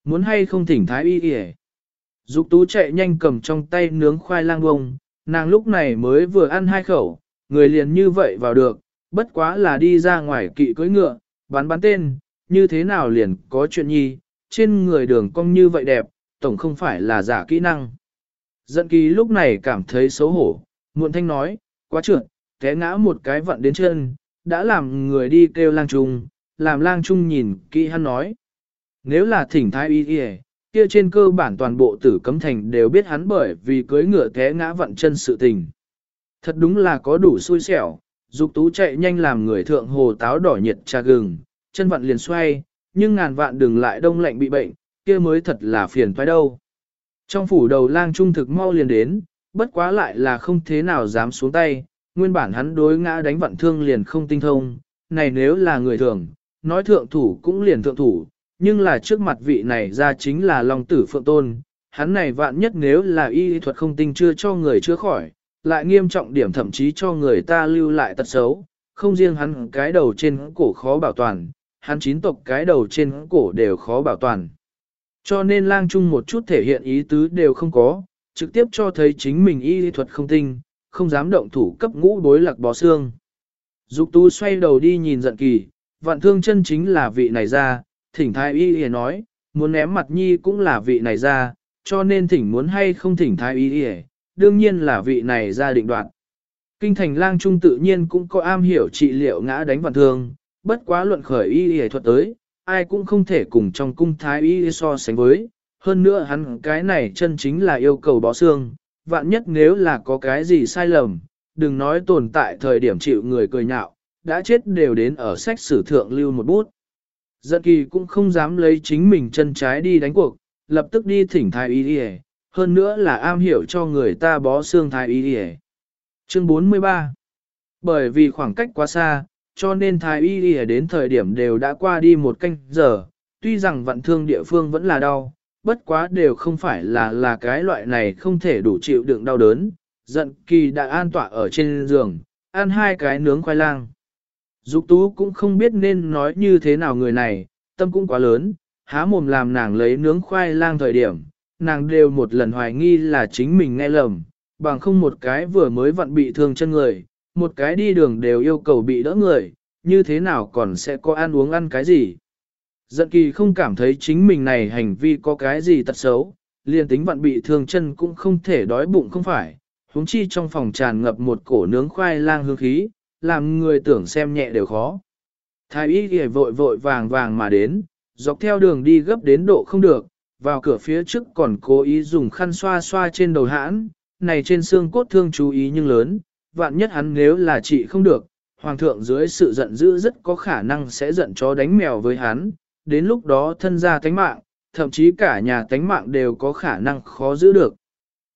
Muốn hay không thỉnh thái y kìa? Dục tú chạy nhanh cầm trong tay nướng khoai lang bông, nàng lúc này mới vừa ăn hai khẩu, người liền như vậy vào được, bất quá là đi ra ngoài kỵ cưỡi ngựa, bắn bắn tên, như thế nào liền có chuyện nhi, trên người đường cong như vậy đẹp, tổng không phải là giả kỹ năng. Dận kỳ lúc này cảm thấy xấu hổ, muộn thanh nói, quá trượt, té ngã một cái vận đến chân, đã làm người đi kêu lang trung, làm lang trung nhìn kỹ hắn nói. Nếu là thỉnh thái y y kia trên cơ bản toàn bộ tử cấm thành đều biết hắn bởi vì cưới ngựa té ngã vặn chân sự tình. Thật đúng là có đủ xui xẻo, dục tú chạy nhanh làm người thượng hồ táo đỏ nhiệt trà gừng, chân vặn liền xoay, nhưng ngàn vạn đừng lại đông lạnh bị bệnh, kia mới thật là phiền phải đâu. Trong phủ đầu lang trung thực mau liền đến, bất quá lại là không thế nào dám xuống tay, nguyên bản hắn đối ngã đánh vặn thương liền không tinh thông, này nếu là người thường, nói thượng thủ cũng liền thượng thủ, nhưng là trước mặt vị này ra chính là Long tử phượng tôn, hắn này vạn nhất nếu là y thuật không tinh chưa cho người chữa khỏi, lại nghiêm trọng điểm thậm chí cho người ta lưu lại tật xấu, không riêng hắn cái đầu trên cổ khó bảo toàn, hắn chín tộc cái đầu trên cổ đều khó bảo toàn. Cho nên lang trung một chút thể hiện ý tứ đều không có, trực tiếp cho thấy chính mình y thuật không tinh, không dám động thủ cấp ngũ đối lạc bó xương. Dục tú xoay đầu đi nhìn giận kỳ, vạn thương chân chính là vị này ra, thỉnh thái y y nói, muốn ném mặt nhi cũng là vị này ra, cho nên thỉnh muốn hay không thỉnh thái y y, đương nhiên là vị này ra định đoạn. Kinh thành lang trung tự nhiên cũng có am hiểu trị liệu ngã đánh vạn thương, bất quá luận khởi y y thuật tới, ai cũng không thể cùng trong cung thái y so sánh với, hơn nữa hắn cái này chân chính là yêu cầu bó xương, vạn nhất nếu là có cái gì sai lầm, đừng nói tồn tại thời điểm chịu người cười nhạo, đã chết đều đến ở sách sử thượng lưu một bút. Giận kỳ cũng không dám lấy chính mình chân trái đi đánh cuộc, lập tức đi thỉnh thái y đi hơn nữa là am hiểu cho người ta bó xương thái y đi Chương 43 Bởi vì khoảng cách quá xa, cho nên thái y đi đến thời điểm đều đã qua đi một canh giờ, tuy rằng vận thương địa phương vẫn là đau, bất quá đều không phải là là cái loại này không thể đủ chịu đựng đau đớn. Giận kỳ đã an tọa ở trên giường, ăn hai cái nướng khoai lang. Dục tú cũng không biết nên nói như thế nào người này, tâm cũng quá lớn, há mồm làm nàng lấy nướng khoai lang thời điểm, nàng đều một lần hoài nghi là chính mình nghe lầm, bằng không một cái vừa mới vặn bị thương chân người, một cái đi đường đều yêu cầu bị đỡ người, như thế nào còn sẽ có ăn uống ăn cái gì. Giận kỳ không cảm thấy chính mình này hành vi có cái gì tật xấu, liền tính vặn bị thương chân cũng không thể đói bụng không phải, huống chi trong phòng tràn ngập một cổ nướng khoai lang hương khí, làm người tưởng xem nhẹ đều khó. Thái y ghi vội vội vàng vàng mà đến, dọc theo đường đi gấp đến độ không được, vào cửa phía trước còn cố ý dùng khăn xoa xoa trên đầu hãn, này trên xương cốt thương chú ý nhưng lớn, vạn nhất hắn nếu là trị không được, hoàng thượng dưới sự giận dữ rất có khả năng sẽ giận chó đánh mèo với hắn, đến lúc đó thân gia tánh mạng, thậm chí cả nhà tánh mạng đều có khả năng khó giữ được.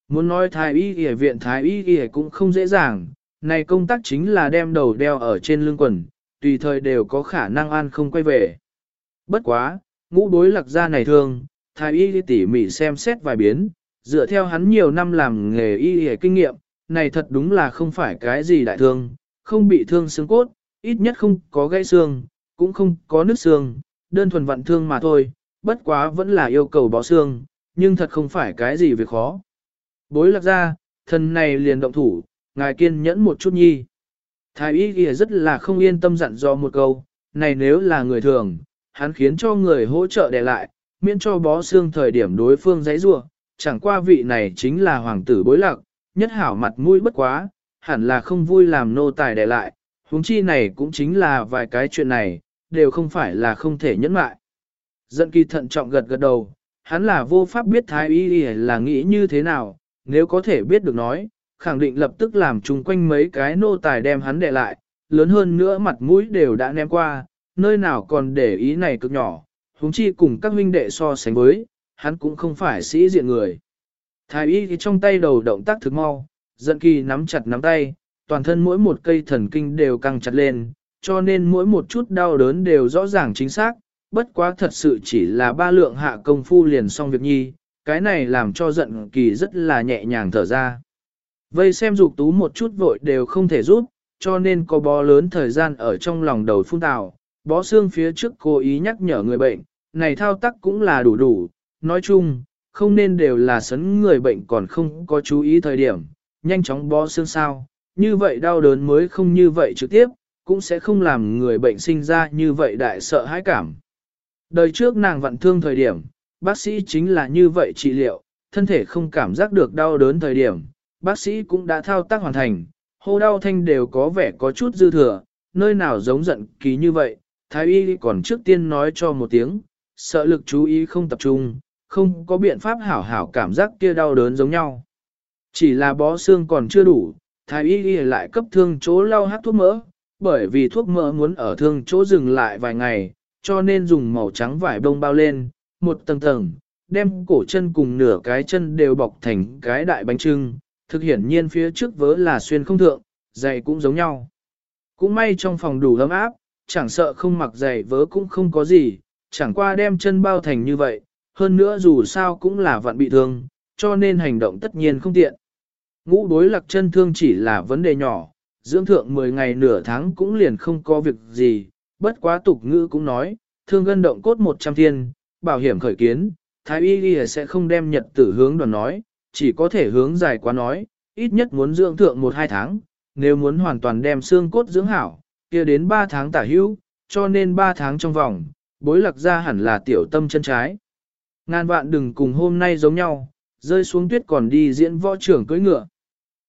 Muốn nói thái y y viện thái y y cũng không dễ dàng, này công tác chính là đem đầu đeo ở trên lưng quần, tùy thời đều có khả năng an không quay về. Bất quá, ngũ đối lạc gia này thương, thái y tỉ mỉ xem xét vài biến, dựa theo hắn nhiều năm làm nghề y y kinh nghiệm, này thật đúng là không phải cái gì đại thương, không bị thương xương cốt, ít nhất không có gãy xương, cũng không có nứt xương, đơn thuần vận thương mà thôi, bất quá vẫn là yêu cầu bó xương, nhưng thật không phải cái gì việc khó. Bối lạc ra, thần này liền động thủ, ngài kiên nhẫn một chút nhi. Thái y ghi rất là không yên tâm dặn do một câu, này nếu là người thường, hắn khiến cho người hỗ trợ để lại, miễn cho bó xương thời điểm đối phương giấy rua, chẳng qua vị này chính là hoàng tử bối lạc, nhất hảo mặt mũi bất quá, hẳn là không vui làm nô tài để lại, huống chi này cũng chính là vài cái chuyện này, đều không phải là không thể nhẫn mại. Giận kỳ thận trọng gật gật đầu, hắn là vô pháp biết thái y là nghĩ như thế nào, nếu có thể biết được nói, khẳng định lập tức làm chung quanh mấy cái nô tài đem hắn để lại, lớn hơn nữa mặt mũi đều đã ném qua, nơi nào còn để ý này cực nhỏ, huống chi cùng các huynh đệ so sánh với, hắn cũng không phải sĩ diện người. Thái y thì trong tay đầu động tác thực mau, giận kỳ nắm chặt nắm tay, toàn thân mỗi một cây thần kinh đều căng chặt lên, cho nên mỗi một chút đau đớn đều rõ ràng chính xác, bất quá thật sự chỉ là ba lượng hạ công phu liền xong việc nhi, cái này làm cho giận kỳ rất là nhẹ nhàng thở ra. Vây xem dục tú một chút vội đều không thể giúp, cho nên có bó lớn thời gian ở trong lòng đầu phun tào, bó xương phía trước cố ý nhắc nhở người bệnh, này thao tác cũng là đủ đủ, nói chung, không nên đều là sấn người bệnh còn không có chú ý thời điểm, nhanh chóng bó xương sao, như vậy đau đớn mới không như vậy trực tiếp, cũng sẽ không làm người bệnh sinh ra như vậy đại sợ hãi cảm. Đời trước nàng vặn thương thời điểm, bác sĩ chính là như vậy trị liệu, thân thể không cảm giác được đau đớn thời điểm, bác sĩ cũng đã thao tác hoàn thành, hô đau thanh đều có vẻ có chút dư thừa, nơi nào giống giận kỳ như vậy, thái y còn trước tiên nói cho một tiếng, sợ lực chú ý không tập trung, không có biện pháp hảo hảo cảm giác kia đau đớn giống nhau. Chỉ là bó xương còn chưa đủ, thái y y lại cấp thương chỗ lau hát thuốc mỡ, bởi vì thuốc mỡ muốn ở thương chỗ dừng lại vài ngày, cho nên dùng màu trắng vải bông bao lên, một tầng tầng, đem cổ chân cùng nửa cái chân đều bọc thành cái đại bánh trưng, thực hiển nhiên phía trước vớ là xuyên không thượng, giày cũng giống nhau. Cũng may trong phòng đủ ấm áp, chẳng sợ không mặc giày vớ cũng không có gì, chẳng qua đem chân bao thành như vậy, hơn nữa dù sao cũng là vạn bị thương, cho nên hành động tất nhiên không tiện. Ngũ đối lạc chân thương chỉ là vấn đề nhỏ, dưỡng thượng 10 ngày nửa tháng cũng liền không có việc gì, bất quá tục ngữ cũng nói, thương gân động cốt 100 thiên, bảo hiểm khởi kiến, thái y sẽ không đem nhật tử hướng đoàn nói, chỉ có thể hướng dài quá nói, ít nhất muốn dưỡng thượng 1-2 tháng, nếu muốn hoàn toàn đem xương cốt dưỡng hảo, kia đến 3 tháng tả hữu, cho nên 3 tháng trong vòng, bối lạc ra hẳn là tiểu tâm chân trái. Ngàn vạn đừng cùng hôm nay giống nhau, rơi xuống tuyết còn đi diễn võ trưởng cưỡi ngựa.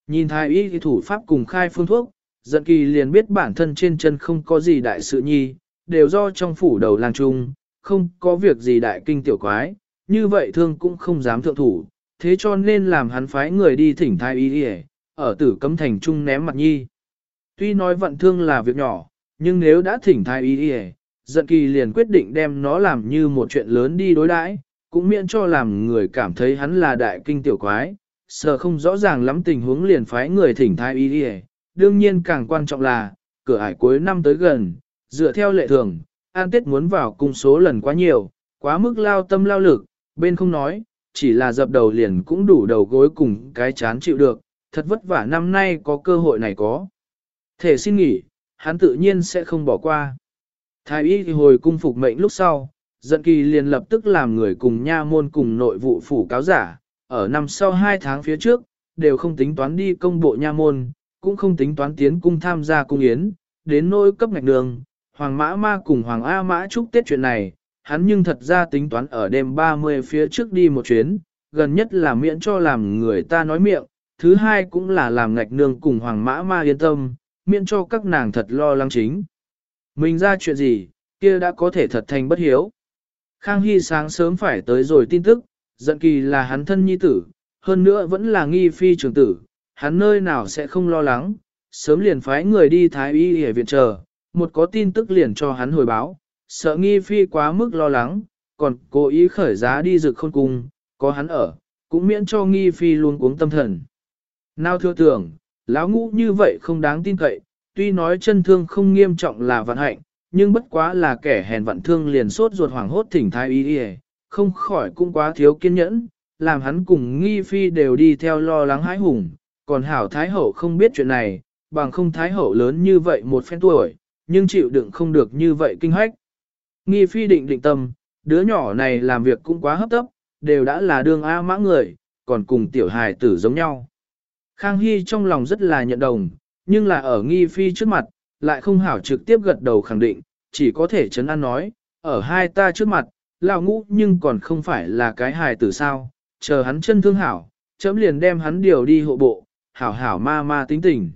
Nhìn thái y thì thủ pháp cùng khai phương thuốc, giận kỳ liền biết bản thân trên chân không có gì đại sự nhi, đều do trong phủ đầu làng trung, không có việc gì đại kinh tiểu quái, như vậy thương cũng không dám thượng thủ, thế cho nên làm hắn phái người đi thỉnh thái y đi ở tử cấm thành trung ném mặt nhi. Tuy nói vận thương là việc nhỏ, nhưng nếu đã thỉnh thái y đi giận kỳ liền quyết định đem nó làm như một chuyện lớn đi đối đãi, cũng miễn cho làm người cảm thấy hắn là đại kinh tiểu quái, sợ không rõ ràng lắm tình huống liền phái người thỉnh thái y đi đương nhiên càng quan trọng là, cửa ải cuối năm tới gần, dựa theo lệ thường, an tết muốn vào cung số lần quá nhiều, quá mức lao tâm lao lực, bên không nói, chỉ là dập đầu liền cũng đủ đầu gối cùng cái chán chịu được, thật vất vả năm nay có cơ hội này có. Thể xin nghỉ, hắn tự nhiên sẽ không bỏ qua. Thái y thì hồi cung phục mệnh lúc sau, giận kỳ liền lập tức làm người cùng nha môn cùng nội vụ phủ cáo giả, ở năm sau 2 tháng phía trước, đều không tính toán đi công bộ nha môn, cũng không tính toán tiến cung tham gia cung yến, đến nỗi cấp ngạch đường, Hoàng Mã Ma cùng Hoàng A Mã chúc Tết chuyện này, hắn nhưng thật ra tính toán ở đêm 30 phía trước đi một chuyến, gần nhất là miễn cho làm người ta nói miệng, thứ hai cũng là làm ngạch nương cùng Hoàng Mã Ma yên tâm, miễn cho các nàng thật lo lắng chính. Mình ra chuyện gì, kia đã có thể thật thành bất hiếu. Khang Hy sáng sớm phải tới rồi tin tức, giận kỳ là hắn thân nhi tử, hơn nữa vẫn là nghi phi trưởng tử, hắn nơi nào sẽ không lo lắng, sớm liền phái người đi thái y để viện chờ, một có tin tức liền cho hắn hồi báo, sợ nghi phi quá mức lo lắng, còn cố ý khởi giá đi rực khôn cung, có hắn ở, cũng miễn cho nghi phi luôn cuống tâm thần. Nào thưa tưởng, lão ngũ như vậy không đáng tin cậy, tuy nói chân thương không nghiêm trọng là vận hạnh, nhưng bất quá là kẻ hèn vận thương liền sốt ruột hoảng hốt thỉnh thái y đi không khỏi cũng quá thiếu kiên nhẫn, làm hắn cùng nghi phi đều đi theo lo lắng hãi hùng, còn hảo thái hậu không biết chuyện này, bằng không thái hậu lớn như vậy một phen tuổi, nhưng chịu đựng không được như vậy kinh hách. Nghi phi định định tâm, đứa nhỏ này làm việc cũng quá hấp tấp, đều đã là đương A mã người, còn cùng tiểu hài tử giống nhau. Khang Hy trong lòng rất là nhận đồng, nhưng là ở nghi phi trước mặt, lại không hảo trực tiếp gật đầu khẳng định, chỉ có thể chấn an nói, ở hai ta trước mặt, lão ngũ nhưng còn không phải là cái hài tử sao, chờ hắn chân thương hảo, chấm liền đem hắn điều đi hộ bộ, hảo hảo ma ma tính tình.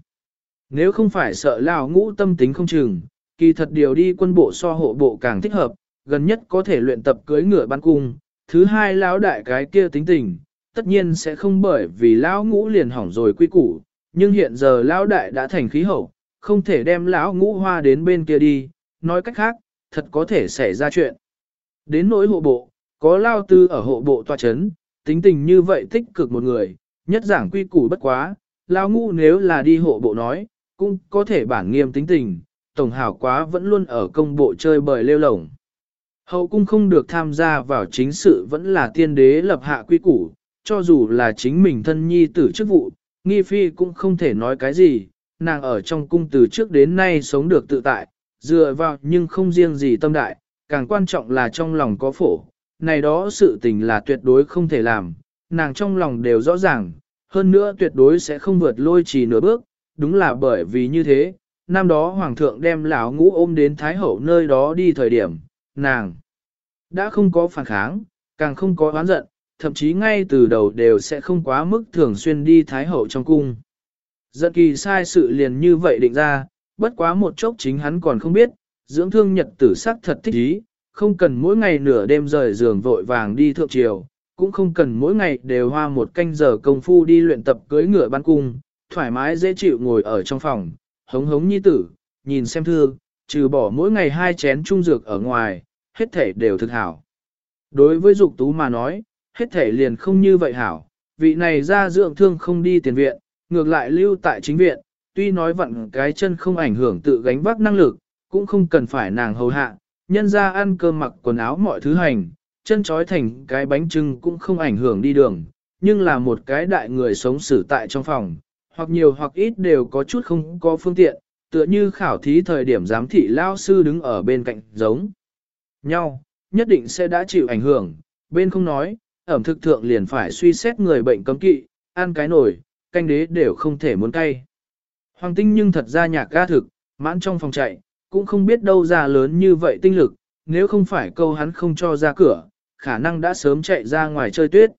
Nếu không phải sợ lão ngũ tâm tính không chừng, kỳ thật điều đi quân bộ so hộ bộ càng thích hợp, gần nhất có thể luyện tập cưới ngựa bắn cung, thứ hai lão đại cái kia tính tình, tất nhiên sẽ không bởi vì lão ngũ liền hỏng rồi quy củ, nhưng hiện giờ lão đại đã thành khí hậu, không thể đem lão ngũ hoa đến bên kia đi, nói cách khác, thật có thể xảy ra chuyện. Đến nỗi hộ bộ, có lao tư ở hộ bộ tòa chấn, tính tình như vậy tích cực một người, nhất giảng quy củ bất quá, lão ngũ nếu là đi hộ bộ nói, cũng có thể bản nghiêm tính tình, tổng hảo quá vẫn luôn ở công bộ chơi bời lêu lổng. Hậu cung không được tham gia vào chính sự vẫn là tiên đế lập hạ quy củ, cho dù là chính mình thân nhi tử chức vụ, nghi phi cũng không thể nói cái gì, nàng ở trong cung từ trước đến nay sống được tự tại, dựa vào nhưng không riêng gì tâm đại, càng quan trọng là trong lòng có phổ, này đó sự tình là tuyệt đối không thể làm, nàng trong lòng đều rõ ràng, hơn nữa tuyệt đối sẽ không vượt lôi trì nửa bước, đúng là bởi vì như thế, năm đó hoàng thượng đem lão ngũ ôm đến thái hậu nơi đó đi thời điểm, nàng đã không có phản kháng, càng không có oán giận, thậm chí ngay từ đầu đều sẽ không quá mức thường xuyên đi thái hậu trong cung. Giận kỳ sai sự liền như vậy định ra, bất quá một chốc chính hắn còn không biết, dưỡng thương nhật tử sắc thật thích ý, không cần mỗi ngày nửa đêm rời giường vội vàng đi thượng triều, cũng không cần mỗi ngày đều hoa một canh giờ công phu đi luyện tập cưới ngựa ban cung, thoải mái dễ chịu ngồi ở trong phòng, hống hống nhi tử, nhìn xem thư trừ bỏ mỗi ngày hai chén trung dược ở ngoài, hết thể đều thực hảo. Đối với dục tú mà nói, hết thể liền không như vậy hảo, vị này ra dưỡng thương không đi tiền viện, ngược lại lưu tại chính viện, tuy nói vặn cái chân không ảnh hưởng tự gánh vác năng lực, cũng không cần phải nàng hầu hạ, nhân ra ăn cơm mặc quần áo mọi thứ hành, chân trói thành cái bánh trưng cũng không ảnh hưởng đi đường, nhưng là một cái đại người sống xử tại trong phòng, hoặc nhiều hoặc ít đều có chút không có phương tiện, tựa như khảo thí thời điểm giám thị lao sư đứng ở bên cạnh giống nhau, nhất định sẽ đã chịu ảnh hưởng, bên không nói, ẩm thực thượng liền phải suy xét người bệnh cấm kỵ, ăn cái nổi, canh đế đều không thể muốn cay. Hoàng tinh nhưng thật ra nhạc ga thực, mãn trong phòng chạy, cũng không biết đâu ra lớn như vậy tinh lực, nếu không phải câu hắn không cho ra cửa, khả năng đã sớm chạy ra ngoài chơi tuyết.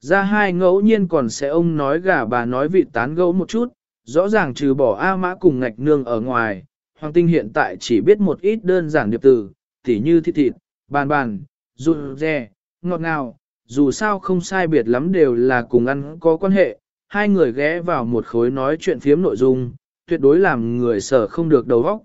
Ra hai ngẫu nhiên còn sẽ ông nói gà bà nói vị tán gẫu một chút, rõ ràng trừ bỏ A mã cùng ngạch nương ở ngoài, Hoàng tinh hiện tại chỉ biết một ít đơn giản điệp từ, tỉ như thịt thịt, bàn bàn, rụt rè, ngọt ngào, dù sao không sai biệt lắm đều là cùng ăn có quan hệ, hai người ghé vào một khối nói chuyện phiếm nội dung, tuyệt đối làm người sở không được đầu óc.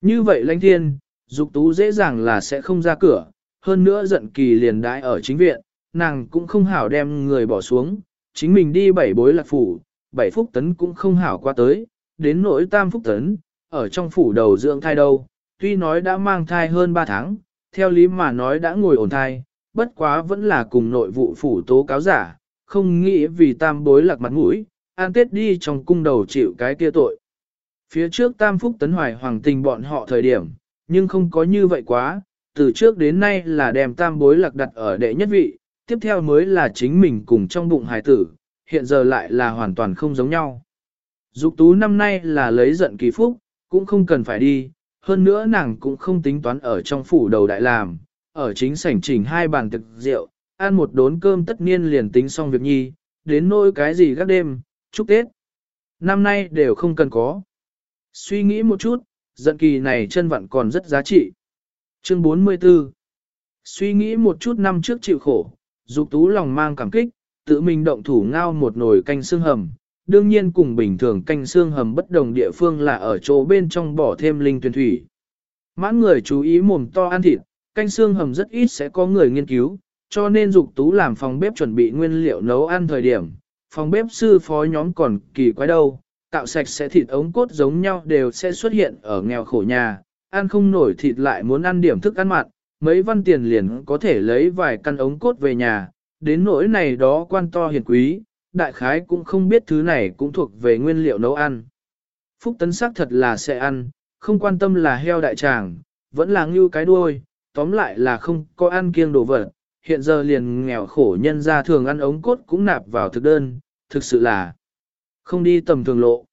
Như vậy lãnh thiên, dục tú dễ dàng là sẽ không ra cửa, hơn nữa giận kỳ liền đãi ở chính viện, nàng cũng không hảo đem người bỏ xuống, chính mình đi bảy bối lạc phủ, bảy phúc tấn cũng không hảo qua tới, đến nỗi tam phúc tấn, ở trong phủ đầu dưỡng thai đâu, tuy nói đã mang thai hơn 3 tháng, theo lý mà nói đã ngồi ổn thai, bất quá vẫn là cùng nội vụ phủ tố cáo giả, không nghĩ vì tam bối lạc mặt mũi, an tết đi trong cung đầu chịu cái kia tội. Phía trước tam phúc tấn hoài hoàng tình bọn họ thời điểm, nhưng không có như vậy quá, từ trước đến nay là đem tam bối lạc đặt ở đệ nhất vị, tiếp theo mới là chính mình cùng trong bụng hài tử, hiện giờ lại là hoàn toàn không giống nhau. Dục tú năm nay là lấy giận kỳ phúc, cũng không cần phải đi, hơn nữa nàng cũng không tính toán ở trong phủ đầu đại làm, ở chính sảnh chỉnh hai bàn thực rượu, ăn một đốn cơm tất nhiên liền tính xong việc nhi, đến nỗi cái gì các đêm, chúc Tết. Năm nay đều không cần có. Suy nghĩ một chút, giận kỳ này chân vặn còn rất giá trị. Chương 44 Suy nghĩ một chút năm trước chịu khổ, dục tú lòng mang cảm kích, tự mình động thủ ngao một nồi canh xương hầm. Đương nhiên cùng bình thường canh xương hầm bất đồng địa phương là ở chỗ bên trong bỏ thêm linh tuyển thủy. Mãn người chú ý mồm to ăn thịt, canh xương hầm rất ít sẽ có người nghiên cứu, cho nên dục tú làm phòng bếp chuẩn bị nguyên liệu nấu ăn thời điểm. Phòng bếp sư phó nhóm còn kỳ quái đâu, tạo sạch sẽ thịt ống cốt giống nhau đều sẽ xuất hiện ở nghèo khổ nhà, ăn không nổi thịt lại muốn ăn điểm thức ăn mặn, mấy văn tiền liền có thể lấy vài căn ống cốt về nhà, đến nỗi này đó quan to hiền quý, đại khái cũng không biết thứ này cũng thuộc về nguyên liệu nấu ăn. Phúc tấn sắc thật là sẽ ăn, không quan tâm là heo đại tràng, vẫn là ngưu cái đuôi, tóm lại là không có ăn kiêng đồ vật, hiện giờ liền nghèo khổ nhân ra thường ăn ống cốt cũng nạp vào thực đơn, thực sự là không đi tầm thường lộ.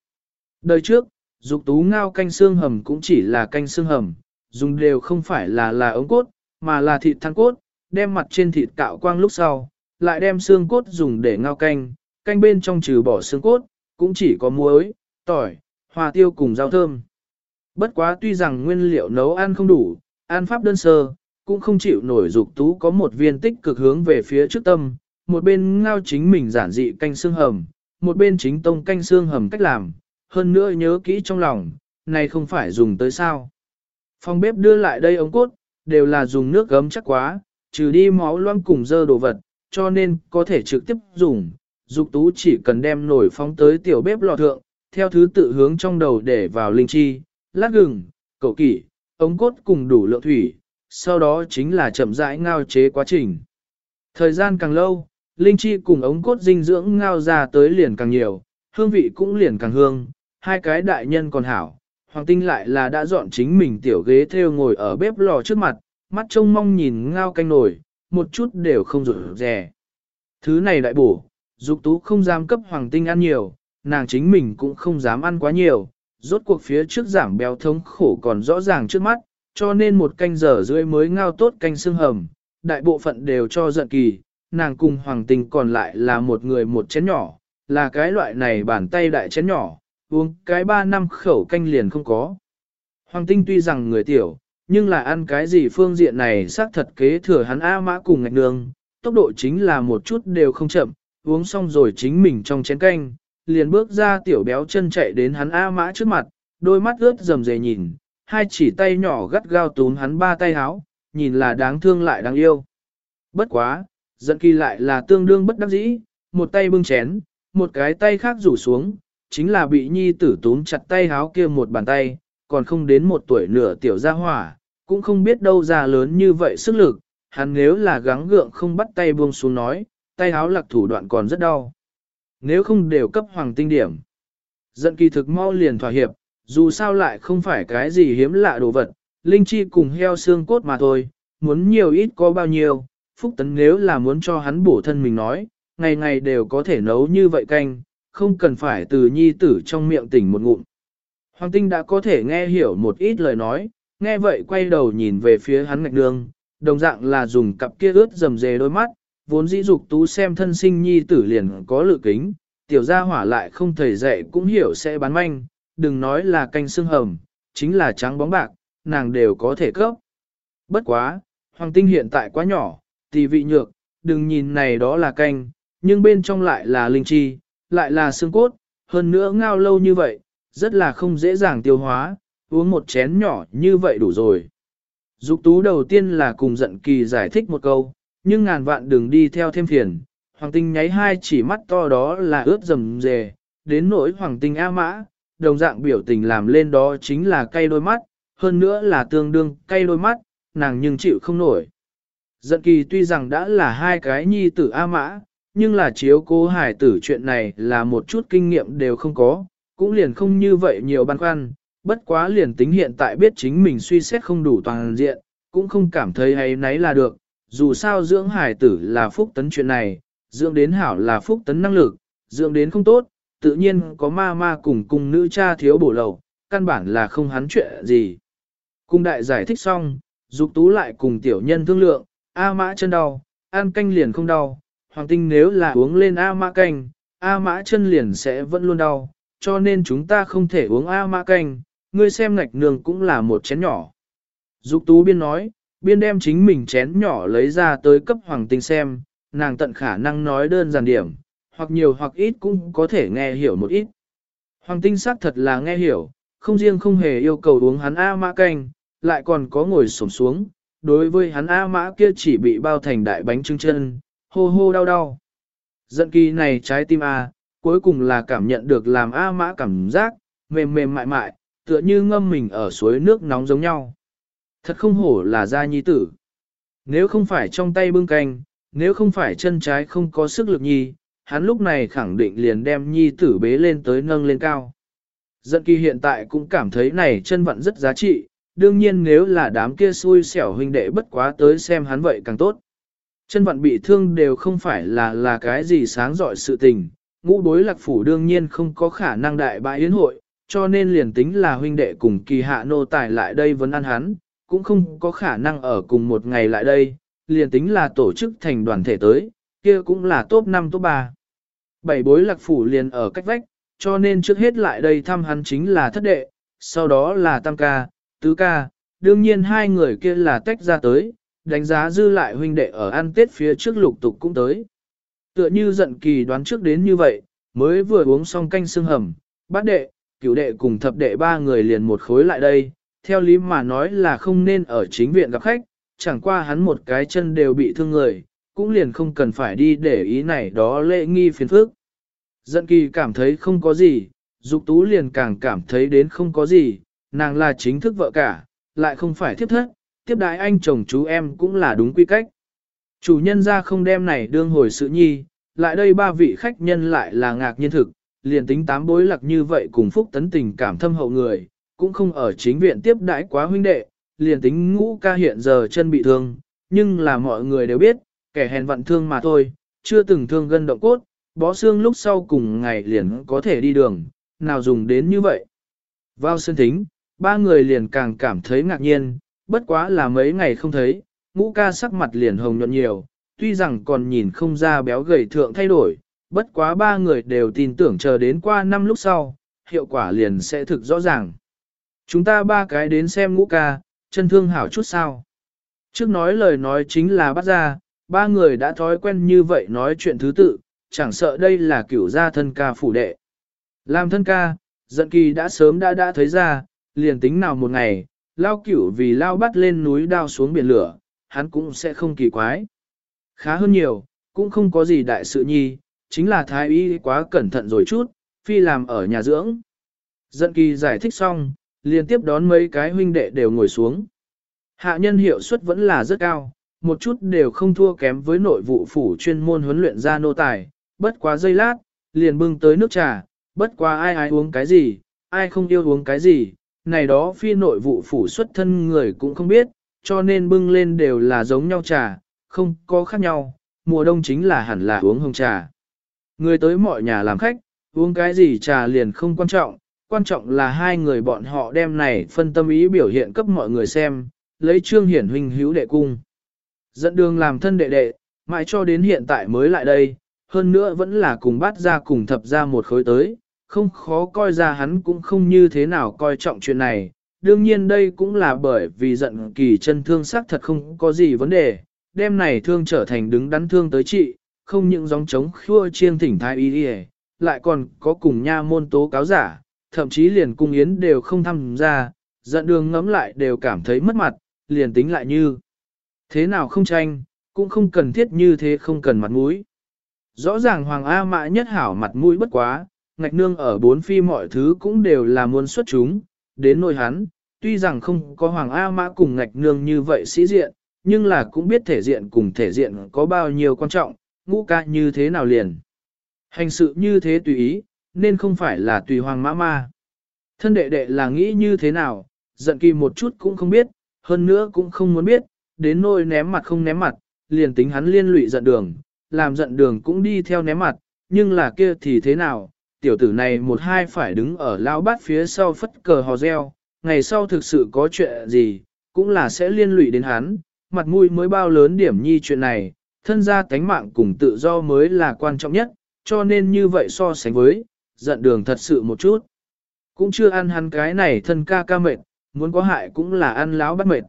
Đời trước, dục tú ngao canh xương hầm cũng chỉ là canh xương hầm, dùng đều không phải là là ống cốt, mà là thịt than cốt, đem mặt trên thịt cạo quang lúc sau, lại đem xương cốt dùng để ngao canh, canh bên trong trừ bỏ xương cốt, cũng chỉ có muối, tỏi, hòa tiêu cùng rau thơm. Bất quá tuy rằng nguyên liệu nấu ăn không đủ, ăn pháp đơn sơ, cũng không chịu nổi dục tú có một viên tích cực hướng về phía trước tâm, một bên ngao chính mình giản dị canh xương hầm, một bên chính tông canh xương hầm cách làm, hơn nữa nhớ kỹ trong lòng, này không phải dùng tới sao. Phòng bếp đưa lại đây ống cốt, đều là dùng nước gấm chắc quá, trừ đi máu loang cùng dơ đồ vật, cho nên có thể trực tiếp dùng. Dục tú chỉ cần đem nổi phóng tới tiểu bếp lò thượng, theo thứ tự hướng trong đầu để vào linh chi, lát gừng, cầu kỷ, ống cốt cùng đủ lượng thủy, sau đó chính là chậm rãi ngao chế quá trình. Thời gian càng lâu, linh chi cùng ống cốt dinh dưỡng ngao ra tới liền càng nhiều, hương vị cũng liền càng hương, hai cái đại nhân còn hảo. Hoàng tinh lại là đã dọn chính mình tiểu ghế theo ngồi ở bếp lò trước mặt, mắt trông mong nhìn ngao canh nổi, một chút đều không rủ rè. Thứ này đại bổ, dục tú không dám cấp hoàng tinh ăn nhiều, nàng chính mình cũng không dám ăn quá nhiều, rốt cuộc phía trước giảm béo thống khổ còn rõ ràng trước mắt, cho nên một canh giờ rưỡi mới ngao tốt canh xương hầm, đại bộ phận đều cho giận kỳ, nàng cùng hoàng tinh còn lại là một người một chén nhỏ, là cái loại này bàn tay đại chén nhỏ, uống cái ba năm khẩu canh liền không có. Hoàng tinh tuy rằng người tiểu, nhưng là ăn cái gì phương diện này xác thật kế thừa hắn A mã cùng ngạch đường, tốc độ chính là một chút đều không chậm, uống xong rồi chính mình trong chén canh, liền bước ra tiểu béo chân chạy đến hắn A mã trước mặt, đôi mắt ướt rầm rề nhìn, hai chỉ tay nhỏ gắt gao túm hắn ba tay háo, nhìn là đáng thương lại đáng yêu. Bất quá, giận kỳ lại là tương đương bất đắc dĩ, một tay bưng chén, một cái tay khác rủ xuống, chính là bị nhi tử túm chặt tay háo kia một bàn tay, còn không đến một tuổi nửa tiểu gia hỏa, cũng không biết đâu ra lớn như vậy sức lực, hắn nếu là gắng gượng không bắt tay buông xuống nói, tay háo lạc thủ đoạn còn rất đau. Nếu không đều cấp hoàng tinh điểm. Giận kỳ thực mau liền thỏa hiệp, dù sao lại không phải cái gì hiếm lạ đồ vật, linh chi cùng heo xương cốt mà thôi, muốn nhiều ít có bao nhiêu, phúc tấn nếu là muốn cho hắn bổ thân mình nói, ngày ngày đều có thể nấu như vậy canh, không cần phải từ nhi tử trong miệng tỉnh một ngụm. Hoàng tinh đã có thể nghe hiểu một ít lời nói, nghe vậy quay đầu nhìn về phía hắn ngạch đường, đồng dạng là dùng cặp kia ướt rầm rề đôi mắt, vốn dĩ dục tú xem thân sinh nhi tử liền có lự kính, tiểu gia hỏa lại không thầy dạy cũng hiểu sẽ bán manh, đừng nói là canh xương hầm, chính là trắng bóng bạc, nàng đều có thể cấp. Bất quá, hoàng tinh hiện tại quá nhỏ, tỷ vị nhược, đừng nhìn này đó là canh, nhưng bên trong lại là linh chi, lại là xương cốt, hơn nữa ngao lâu như vậy, rất là không dễ dàng tiêu hóa, uống một chén nhỏ như vậy đủ rồi. Dục tú đầu tiên là cùng giận kỳ giải thích một câu, nhưng ngàn vạn đừng đi theo thêm phiền. Hoàng tinh nháy hai chỉ mắt to đó là ướt rầm rề, đến nỗi hoàng tinh A mã, đồng dạng biểu tình làm lên đó chính là cay đôi mắt, hơn nữa là tương đương cay đôi mắt, nàng nhưng chịu không nổi. Giận kỳ tuy rằng đã là hai cái nhi tử A mã, nhưng là chiếu cố hải tử chuyện này là một chút kinh nghiệm đều không có, cũng liền không như vậy nhiều băn khoăn, bất quá liền tính hiện tại biết chính mình suy xét không đủ toàn diện, cũng không cảm thấy hay nấy là được, dù sao dưỡng hải tử là phúc tấn chuyện này, dưỡng đến hảo là phúc tấn năng lực, dưỡng đến không tốt, tự nhiên có ma ma cùng cùng nữ cha thiếu bổ lầu, căn bản là không hắn chuyện gì. Cung đại giải thích xong, dục tú lại cùng tiểu nhân thương lượng, A mã chân đau, ăn canh liền không đau, hoàng tinh nếu là uống lên A mã canh, A mã chân liền sẽ vẫn luôn đau, cho nên chúng ta không thể uống A mã canh, ngươi xem ngạch nương cũng là một chén nhỏ. Dục tú biên nói, biên đem chính mình chén nhỏ lấy ra tới cấp hoàng tinh xem, nàng tận khả năng nói đơn giản điểm, hoặc nhiều hoặc ít cũng có thể nghe hiểu một ít. Hoàng tinh xác thật là nghe hiểu, không riêng không hề yêu cầu uống hắn A mã canh, lại còn có ngồi sổm xuống, đối với hắn A mã kia chỉ bị bao thành đại bánh trưng chân, hô hô đau đau. Giận kỳ này trái tim A, cuối cùng là cảm nhận được làm A mã cảm giác, mềm mềm mại mại, tựa như ngâm mình ở suối nước nóng giống nhau. Thật không hổ là gia nhi tử. Nếu không phải trong tay bưng canh, nếu không phải chân trái không có sức lực nhi, hắn lúc này khẳng định liền đem nhi tử bế lên tới nâng lên cao. Giận kỳ hiện tại cũng cảm thấy này chân vận rất giá trị, đương nhiên nếu là đám kia xui xẻo huynh đệ bất quá tới xem hắn vậy càng tốt. Chân vặn bị thương đều không phải là là cái gì sáng dọi sự tình, ngũ đối lạc phủ đương nhiên không có khả năng đại bại yến hội, cho nên liền tính là huynh đệ cùng kỳ hạ nô tài lại đây vẫn ăn hắn, cũng không có khả năng ở cùng một ngày lại đây, liền tính là tổ chức thành đoàn thể tới, kia cũng là top 5 top 3. Bảy bối lạc phủ liền ở cách vách, cho nên trước hết lại đây thăm hắn chính là thất đệ, sau đó là tam ca, tứ ca, đương nhiên hai người kia là tách ra tới, đánh giá dư lại huynh đệ ở ăn tết phía trước lục tục cũng tới. Tựa như giận kỳ đoán trước đến như vậy, mới vừa uống xong canh xương hầm, bát đệ, cửu đệ cùng thập đệ ba người liền một khối lại đây, theo lý mà nói là không nên ở chính viện gặp khách, chẳng qua hắn một cái chân đều bị thương người, cũng liền không cần phải đi để ý này đó lễ nghi phiền phức. Giận kỳ cảm thấy không có gì, dục tú liền càng cảm thấy đến không có gì, nàng là chính thức vợ cả, lại không phải thiếp thất, tiếp đại anh chồng chú em cũng là đúng quy cách. Chủ nhân ra không đem này đương hồi sự nhi, lại đây ba vị khách nhân lại là ngạc nhiên thực, liền tính tám bối lạc như vậy cùng phúc tấn tình cảm thâm hậu người, cũng không ở chính viện tiếp đãi quá huynh đệ, liền tính ngũ ca hiện giờ chân bị thương, nhưng là mọi người đều biết, kẻ hèn vận thương mà thôi, chưa từng thương gân động cốt, bó xương lúc sau cùng ngày liền có thể đi đường, nào dùng đến như vậy. Vào sân thính, ba người liền càng cảm thấy ngạc nhiên, bất quá là mấy ngày không thấy, ngũ ca sắc mặt liền hồng nhuận nhiều, tuy rằng còn nhìn không ra béo gầy thượng thay đổi, bất quá ba người đều tin tưởng chờ đến qua năm lúc sau, hiệu quả liền sẽ thực rõ ràng. Chúng ta ba cái đến xem ngũ ca, chân thương hảo chút sao. Trước nói lời nói chính là bắt ra, ba người đã thói quen như vậy nói chuyện thứ tự, chẳng sợ đây là kiểu gia thân ca phủ đệ. Làm thân ca, giận kỳ đã sớm đã đã thấy ra, liền tính nào một ngày, lao cửu vì lao bắt lên núi đao xuống biển lửa, hắn cũng sẽ không kỳ quái. Khá hơn nhiều, cũng không có gì đại sự nhi, chính là thái y quá cẩn thận rồi chút, phi làm ở nhà dưỡng. Dận kỳ giải thích xong, liên tiếp đón mấy cái huynh đệ đều ngồi xuống. Hạ nhân hiệu suất vẫn là rất cao, một chút đều không thua kém với nội vụ phủ chuyên môn huấn luyện ra nô tài, bất quá giây lát, liền bưng tới nước trà, bất quá ai ai uống cái gì, ai không yêu uống cái gì, này đó phi nội vụ phủ xuất thân người cũng không biết, cho nên bưng lên đều là giống nhau trà, không có khác nhau, mùa đông chính là hẳn là uống hồng trà. Người tới mọi nhà làm khách, uống cái gì trà liền không quan trọng, quan trọng là hai người bọn họ đem này phân tâm ý biểu hiện cấp mọi người xem, lấy trương hiển huynh hữu đệ cung. Dẫn đường làm thân đệ đệ, mãi cho đến hiện tại mới lại đây, hơn nữa vẫn là cùng bắt ra cùng thập ra một khối tới, không khó coi ra hắn cũng không như thế nào coi trọng chuyện này. Đương nhiên đây cũng là bởi vì giận kỳ chân thương xác thật không có gì vấn đề, đêm này thương trở thành đứng đắn thương tới trị, không những gióng trống khua chiêng thỉnh thái y đi lại còn có cùng nha môn tố cáo giả, thậm chí liền cung yến đều không tham gia, giận đường ngấm lại đều cảm thấy mất mặt, liền tính lại như. Thế nào không tranh, cũng không cần thiết như thế không cần mặt mũi. Rõ ràng Hoàng A Mã nhất hảo mặt mũi bất quá, ngạch nương ở bốn phi mọi thứ cũng đều là muốn xuất chúng, đến nôi hắn, tuy rằng không có Hoàng A Mã cùng ngạch nương như vậy sĩ diện, nhưng là cũng biết thể diện cùng thể diện có bao nhiêu quan trọng, ngũ ca như thế nào liền. Hành sự như thế tùy ý, nên không phải là tùy Hoàng Mã Ma. Thân đệ đệ là nghĩ như thế nào, giận kỳ một chút cũng không biết, hơn nữa cũng không muốn biết, đến nỗi ném mặt không ném mặt, liền tính hắn liên lụy giận đường, làm giận đường cũng đi theo ném mặt, nhưng là kia thì thế nào, tiểu tử này một hai phải đứng ở lao bát phía sau phất cờ hò reo, ngày sau thực sự có chuyện gì, cũng là sẽ liên lụy đến hắn, mặt mũi mới bao lớn điểm nhi chuyện này, thân gia tánh mạng cùng tự do mới là quan trọng nhất, cho nên như vậy so sánh với, giận đường thật sự một chút. Cũng chưa ăn hắn cái này thân ca ca mệt, muốn có hại cũng là ăn láo bắt mệt.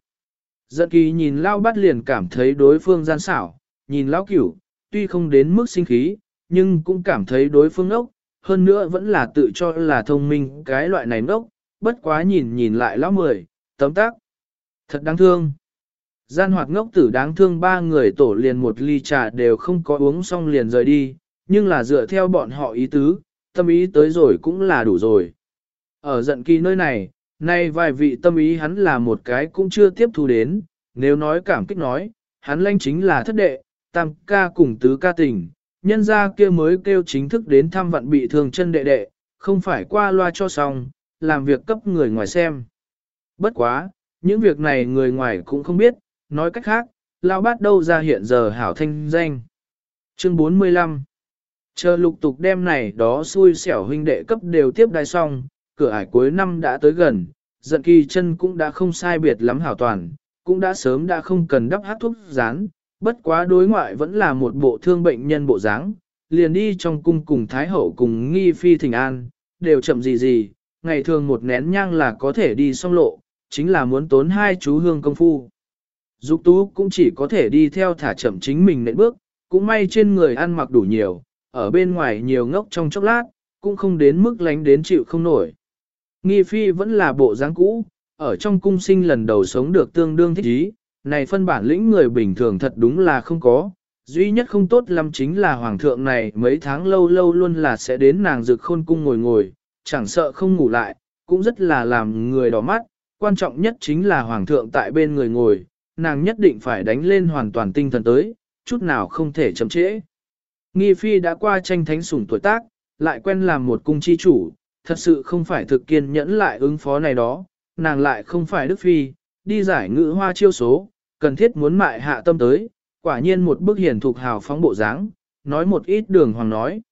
Giận kỳ nhìn lao bắt liền cảm thấy đối phương gian xảo, nhìn lão cửu, tuy không đến mức sinh khí, nhưng cũng cảm thấy đối phương ốc, hơn nữa vẫn là tự cho là thông minh cái loại này ngốc, bất quá nhìn nhìn lại lão mười, tấm tác. Thật đáng thương. Gian hoạt ngốc tử đáng thương ba người tổ liền một ly trà đều không có uống xong liền rời đi, nhưng là dựa theo bọn họ ý tứ, tâm ý tới rồi cũng là đủ rồi. Ở giận kỳ nơi này, nay vài vị tâm ý hắn là một cái cũng chưa tiếp thu đến, nếu nói cảm kích nói, hắn lanh chính là thất đệ, tam ca cùng tứ ca tình, nhân ra kia mới kêu chính thức đến thăm vận bị thương chân đệ đệ, không phải qua loa cho xong, làm việc cấp người ngoài xem. Bất quá, những việc này người ngoài cũng không biết, nói cách khác, lao bát đâu ra hiện giờ hảo thanh danh. Chương 45 Chờ lục tục đêm này đó xui xẻo huynh đệ cấp đều tiếp đai xong, cửa ải cuối năm đã tới gần, giận kỳ chân cũng đã không sai biệt lắm hảo toàn, cũng đã sớm đã không cần đắp hát thuốc rán, bất quá đối ngoại vẫn là một bộ thương bệnh nhân bộ dáng, liền đi trong cung cùng Thái Hậu cùng nghi phi thịnh an, đều chậm gì gì, ngày thường một nén nhang là có thể đi xong lộ, chính là muốn tốn hai chú hương công phu. Dục tú cũng chỉ có thể đi theo thả chậm chính mình nệm bước, cũng may trên người ăn mặc đủ nhiều, ở bên ngoài nhiều ngốc trong chốc lát, cũng không đến mức lánh đến chịu không nổi. Nghi phi vẫn là bộ dáng cũ, ở trong cung sinh lần đầu sống được tương đương thích ý, này phân bản lĩnh người bình thường thật đúng là không có, duy nhất không tốt lắm chính là hoàng thượng này mấy tháng lâu lâu luôn là sẽ đến nàng rực khôn cung ngồi ngồi, chẳng sợ không ngủ lại, cũng rất là làm người đỏ mắt, quan trọng nhất chính là hoàng thượng tại bên người ngồi, nàng nhất định phải đánh lên hoàn toàn tinh thần tới, chút nào không thể chậm trễ. Nghi phi đã qua tranh thánh sủng tuổi tác, lại quen làm một cung chi chủ, thật sự không phải thực kiên nhẫn lại ứng phó này đó, nàng lại không phải đức phi, đi giải ngữ hoa chiêu số, cần thiết muốn mại hạ tâm tới, quả nhiên một bức hiển thuộc hào phóng bộ dáng, nói một ít đường hoàng nói.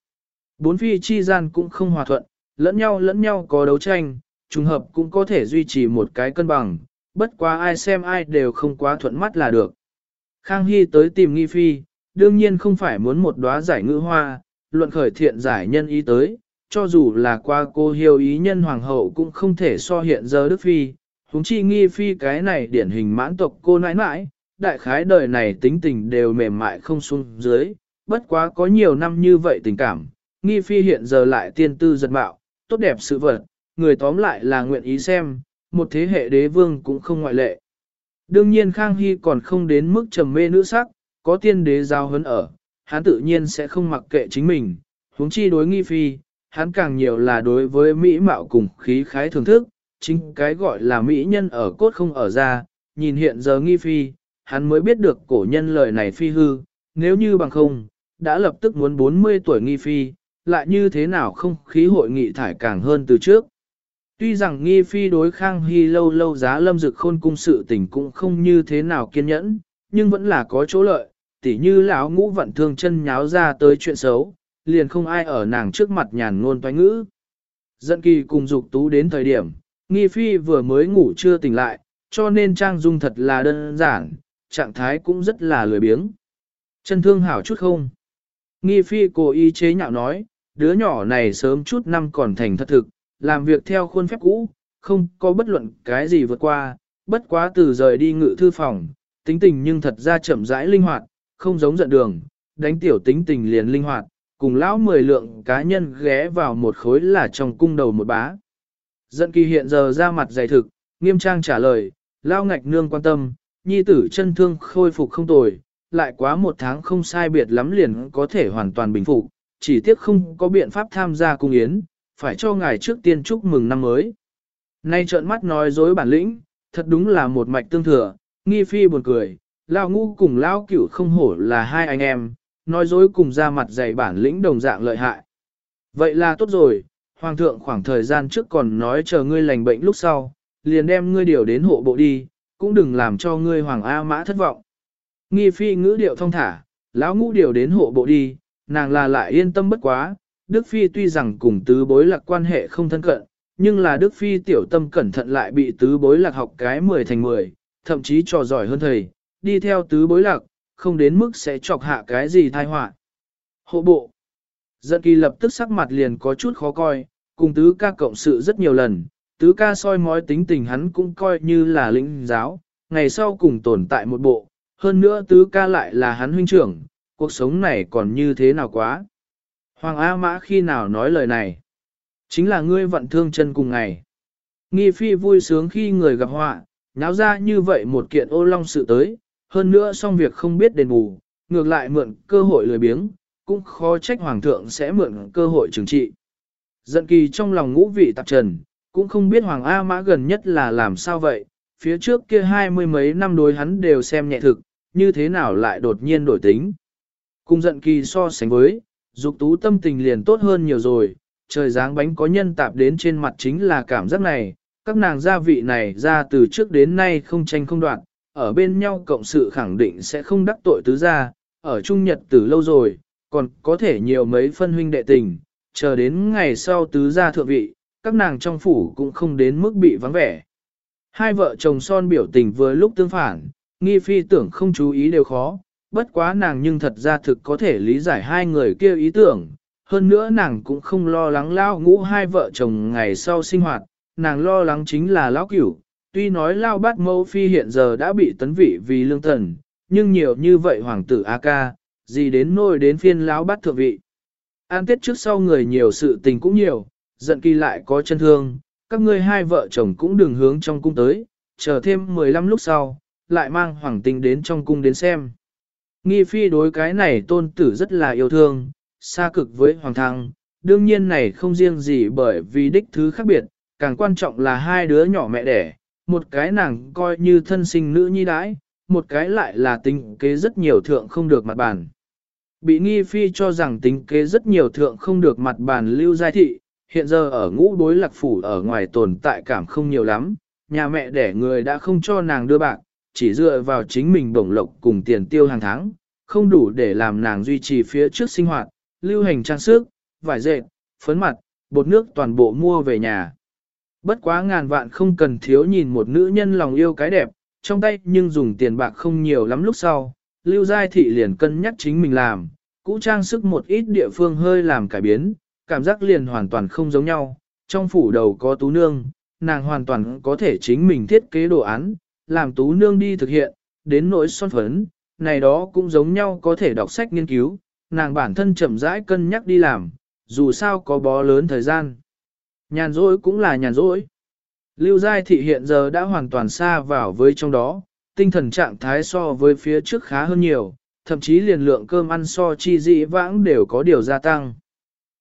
Bốn phi chi gian cũng không hòa thuận, lẫn nhau lẫn nhau có đấu tranh, trùng hợp cũng có thể duy trì một cái cân bằng, bất quá ai xem ai đều không quá thuận mắt là được. Khang Hy tới tìm nghi phi, đương nhiên không phải muốn một đóa giải ngữ hoa, luận khởi thiện giải nhân ý tới, cho dù là qua cô hiếu ý nhân hoàng hậu cũng không thể so hiện giờ Đức Phi, huống chi nghi phi cái này điển hình mãn tộc cô nãi nãi, đại khái đời này tính tình đều mềm mại không xuống dưới, bất quá có nhiều năm như vậy tình cảm, nghi phi hiện giờ lại tiên tư giật bạo, tốt đẹp sự vật, người tóm lại là nguyện ý xem, một thế hệ đế vương cũng không ngoại lệ. Đương nhiên Khang Hy còn không đến mức trầm mê nữ sắc, có tiên đế giao hấn ở, hắn tự nhiên sẽ không mặc kệ chính mình, huống chi đối nghi phi, hắn càng nhiều là đối với mỹ mạo cùng khí khái thưởng thức, chính cái gọi là mỹ nhân ở cốt không ở ra, nhìn hiện giờ nghi phi, hắn mới biết được cổ nhân lời này phi hư, nếu như bằng không, đã lập tức muốn 40 tuổi nghi phi, lại như thế nào không khí hội nghị thải càng hơn từ trước. Tuy rằng nghi phi đối khang hy lâu lâu giá lâm dực khôn cung sự tình cũng không như thế nào kiên nhẫn, nhưng vẫn là có chỗ lợi, tỉ như lão ngũ vận thương chân nháo ra tới chuyện xấu, liền không ai ở nàng trước mặt nhàn ngôn toái ngữ. Dẫn kỳ cùng dục tú đến thời điểm, nghi phi vừa mới ngủ chưa tỉnh lại, cho nên trang dung thật là đơn giản, trạng thái cũng rất là lười biếng. Chân thương hảo chút không? Nghi phi cố ý chế nhạo nói, đứa nhỏ này sớm chút năm còn thành thật thực, làm việc theo khuôn phép cũ, không có bất luận cái gì vượt qua, bất quá từ rời đi ngự thư phòng, tính tình nhưng thật ra chậm rãi linh hoạt, không giống giận đường, đánh tiểu tính tình liền linh hoạt, cùng lão mười lượng cá nhân ghé vào một khối là trong cung đầu một bá. Dận kỳ hiện giờ ra mặt dày thực, nghiêm trang trả lời, lao ngạch nương quan tâm, nhi tử chân thương khôi phục không tồi, lại quá một tháng không sai biệt lắm liền có thể hoàn toàn bình phục, chỉ tiếc không có biện pháp tham gia cung yến, phải cho ngài trước tiên chúc mừng năm mới. Nay trợn mắt nói dối bản lĩnh, thật đúng là một mạch tương thừa, nghi phi buồn cười, lao ngu cùng lao cửu không hổ là hai anh em, nói dối cùng ra mặt dày bản lĩnh đồng dạng lợi hại. Vậy là tốt rồi, Hoàng thượng khoảng thời gian trước còn nói chờ ngươi lành bệnh lúc sau, liền đem ngươi điều đến hộ bộ đi, cũng đừng làm cho ngươi Hoàng A Mã thất vọng. Nghi phi ngữ điệu thông thả, lão ngũ điều đến hộ bộ đi, nàng là lại yên tâm bất quá, Đức Phi tuy rằng cùng tứ bối lạc quan hệ không thân cận, nhưng là Đức Phi tiểu tâm cẩn thận lại bị tứ bối lạc học cái 10 thành 10, thậm chí trò giỏi hơn thầy, đi theo tứ bối lạc, không đến mức sẽ chọc hạ cái gì thai họa. Hộ bộ. Giận kỳ lập tức sắc mặt liền có chút khó coi, cùng tứ ca cộng sự rất nhiều lần, tứ ca soi mói tính tình hắn cũng coi như là lĩnh giáo, ngày sau cùng tồn tại một bộ, hơn nữa tứ ca lại là hắn huynh trưởng, cuộc sống này còn như thế nào quá. Hoàng A Mã khi nào nói lời này? Chính là ngươi vận thương chân cùng ngày. Nghi phi vui sướng khi người gặp họa, nháo ra như vậy một kiện ô long sự tới, hơn nữa xong việc không biết đền bù, ngược lại mượn cơ hội lười biếng, cũng khó trách hoàng thượng sẽ mượn cơ hội trừng trị. Giận kỳ trong lòng ngũ vị tạp trần, cũng không biết hoàng A mã gần nhất là làm sao vậy, phía trước kia hai mươi mấy năm đối hắn đều xem nhẹ thực, như thế nào lại đột nhiên đổi tính. Cùng giận kỳ so sánh với, dục tú tâm tình liền tốt hơn nhiều rồi, trời dáng bánh có nhân tạp đến trên mặt chính là cảm giác này, các nàng gia vị này ra từ trước đến nay không tranh không đoạn, ở bên nhau cộng sự khẳng định sẽ không đắc tội tứ gia, ở Trung Nhật từ lâu rồi, còn có thể nhiều mấy phân huynh đệ tình, chờ đến ngày sau tứ gia thượng vị, các nàng trong phủ cũng không đến mức bị vắng vẻ. Hai vợ chồng son biểu tình vừa lúc tương phản, nghi phi tưởng không chú ý đều khó, bất quá nàng nhưng thật ra thực có thể lý giải hai người kia ý tưởng, hơn nữa nàng cũng không lo lắng lao ngũ hai vợ chồng ngày sau sinh hoạt, nàng lo lắng chính là lão cửu, tuy nói lao bát mẫu phi hiện giờ đã bị tấn vị vì lương thần, nhưng nhiều như vậy hoàng tử A ca, gì đến nôi đến phiên lão bát thượng vị. An tiết trước sau người nhiều sự tình cũng nhiều, giận kỳ lại có chân thương, các ngươi hai vợ chồng cũng đừng hướng trong cung tới, chờ thêm 15 lúc sau, lại mang hoàng tinh đến trong cung đến xem. Nghi phi đối cái này tôn tử rất là yêu thương, xa cực với hoàng thăng, đương nhiên này không riêng gì bởi vì đích thứ khác biệt, càng quan trọng là hai đứa nhỏ mẹ đẻ, một cái nàng coi như thân sinh nữ nhi đãi, một cái lại là tính kế rất nhiều thượng không được mặt bản. Bị nghi phi cho rằng tính kế rất nhiều thượng không được mặt bàn lưu giai thị, hiện giờ ở ngũ đối lạc phủ ở ngoài tồn tại cảm không nhiều lắm, nhà mẹ đẻ người đã không cho nàng đưa bạc, chỉ dựa vào chính mình bổng lộc cùng tiền tiêu hàng tháng, không đủ để làm nàng duy trì phía trước sinh hoạt, lưu hành trang sức, vải dệt, phấn mặt, bột nước toàn bộ mua về nhà. Bất quá ngàn vạn không cần thiếu nhìn một nữ nhân lòng yêu cái đẹp, trong tay nhưng dùng tiền bạc không nhiều lắm lúc sau, Lưu Giai Thị liền cân nhắc chính mình làm, cũ trang sức một ít địa phương hơi làm cải biến, cảm giác liền hoàn toàn không giống nhau, trong phủ đầu có tú nương, nàng hoàn toàn có thể chính mình thiết kế đồ án, làm tú nương đi thực hiện, đến nỗi son phấn, này đó cũng giống nhau có thể đọc sách nghiên cứu, nàng bản thân chậm rãi cân nhắc đi làm, dù sao có bó lớn thời gian. Nhàn rỗi cũng là nhàn rỗi. Lưu Giai Thị hiện giờ đã hoàn toàn xa vào với trong đó, tinh thần trạng thái so với phía trước khá hơn nhiều, thậm chí liền lượng cơm ăn so chi dị vãng đều có điều gia tăng.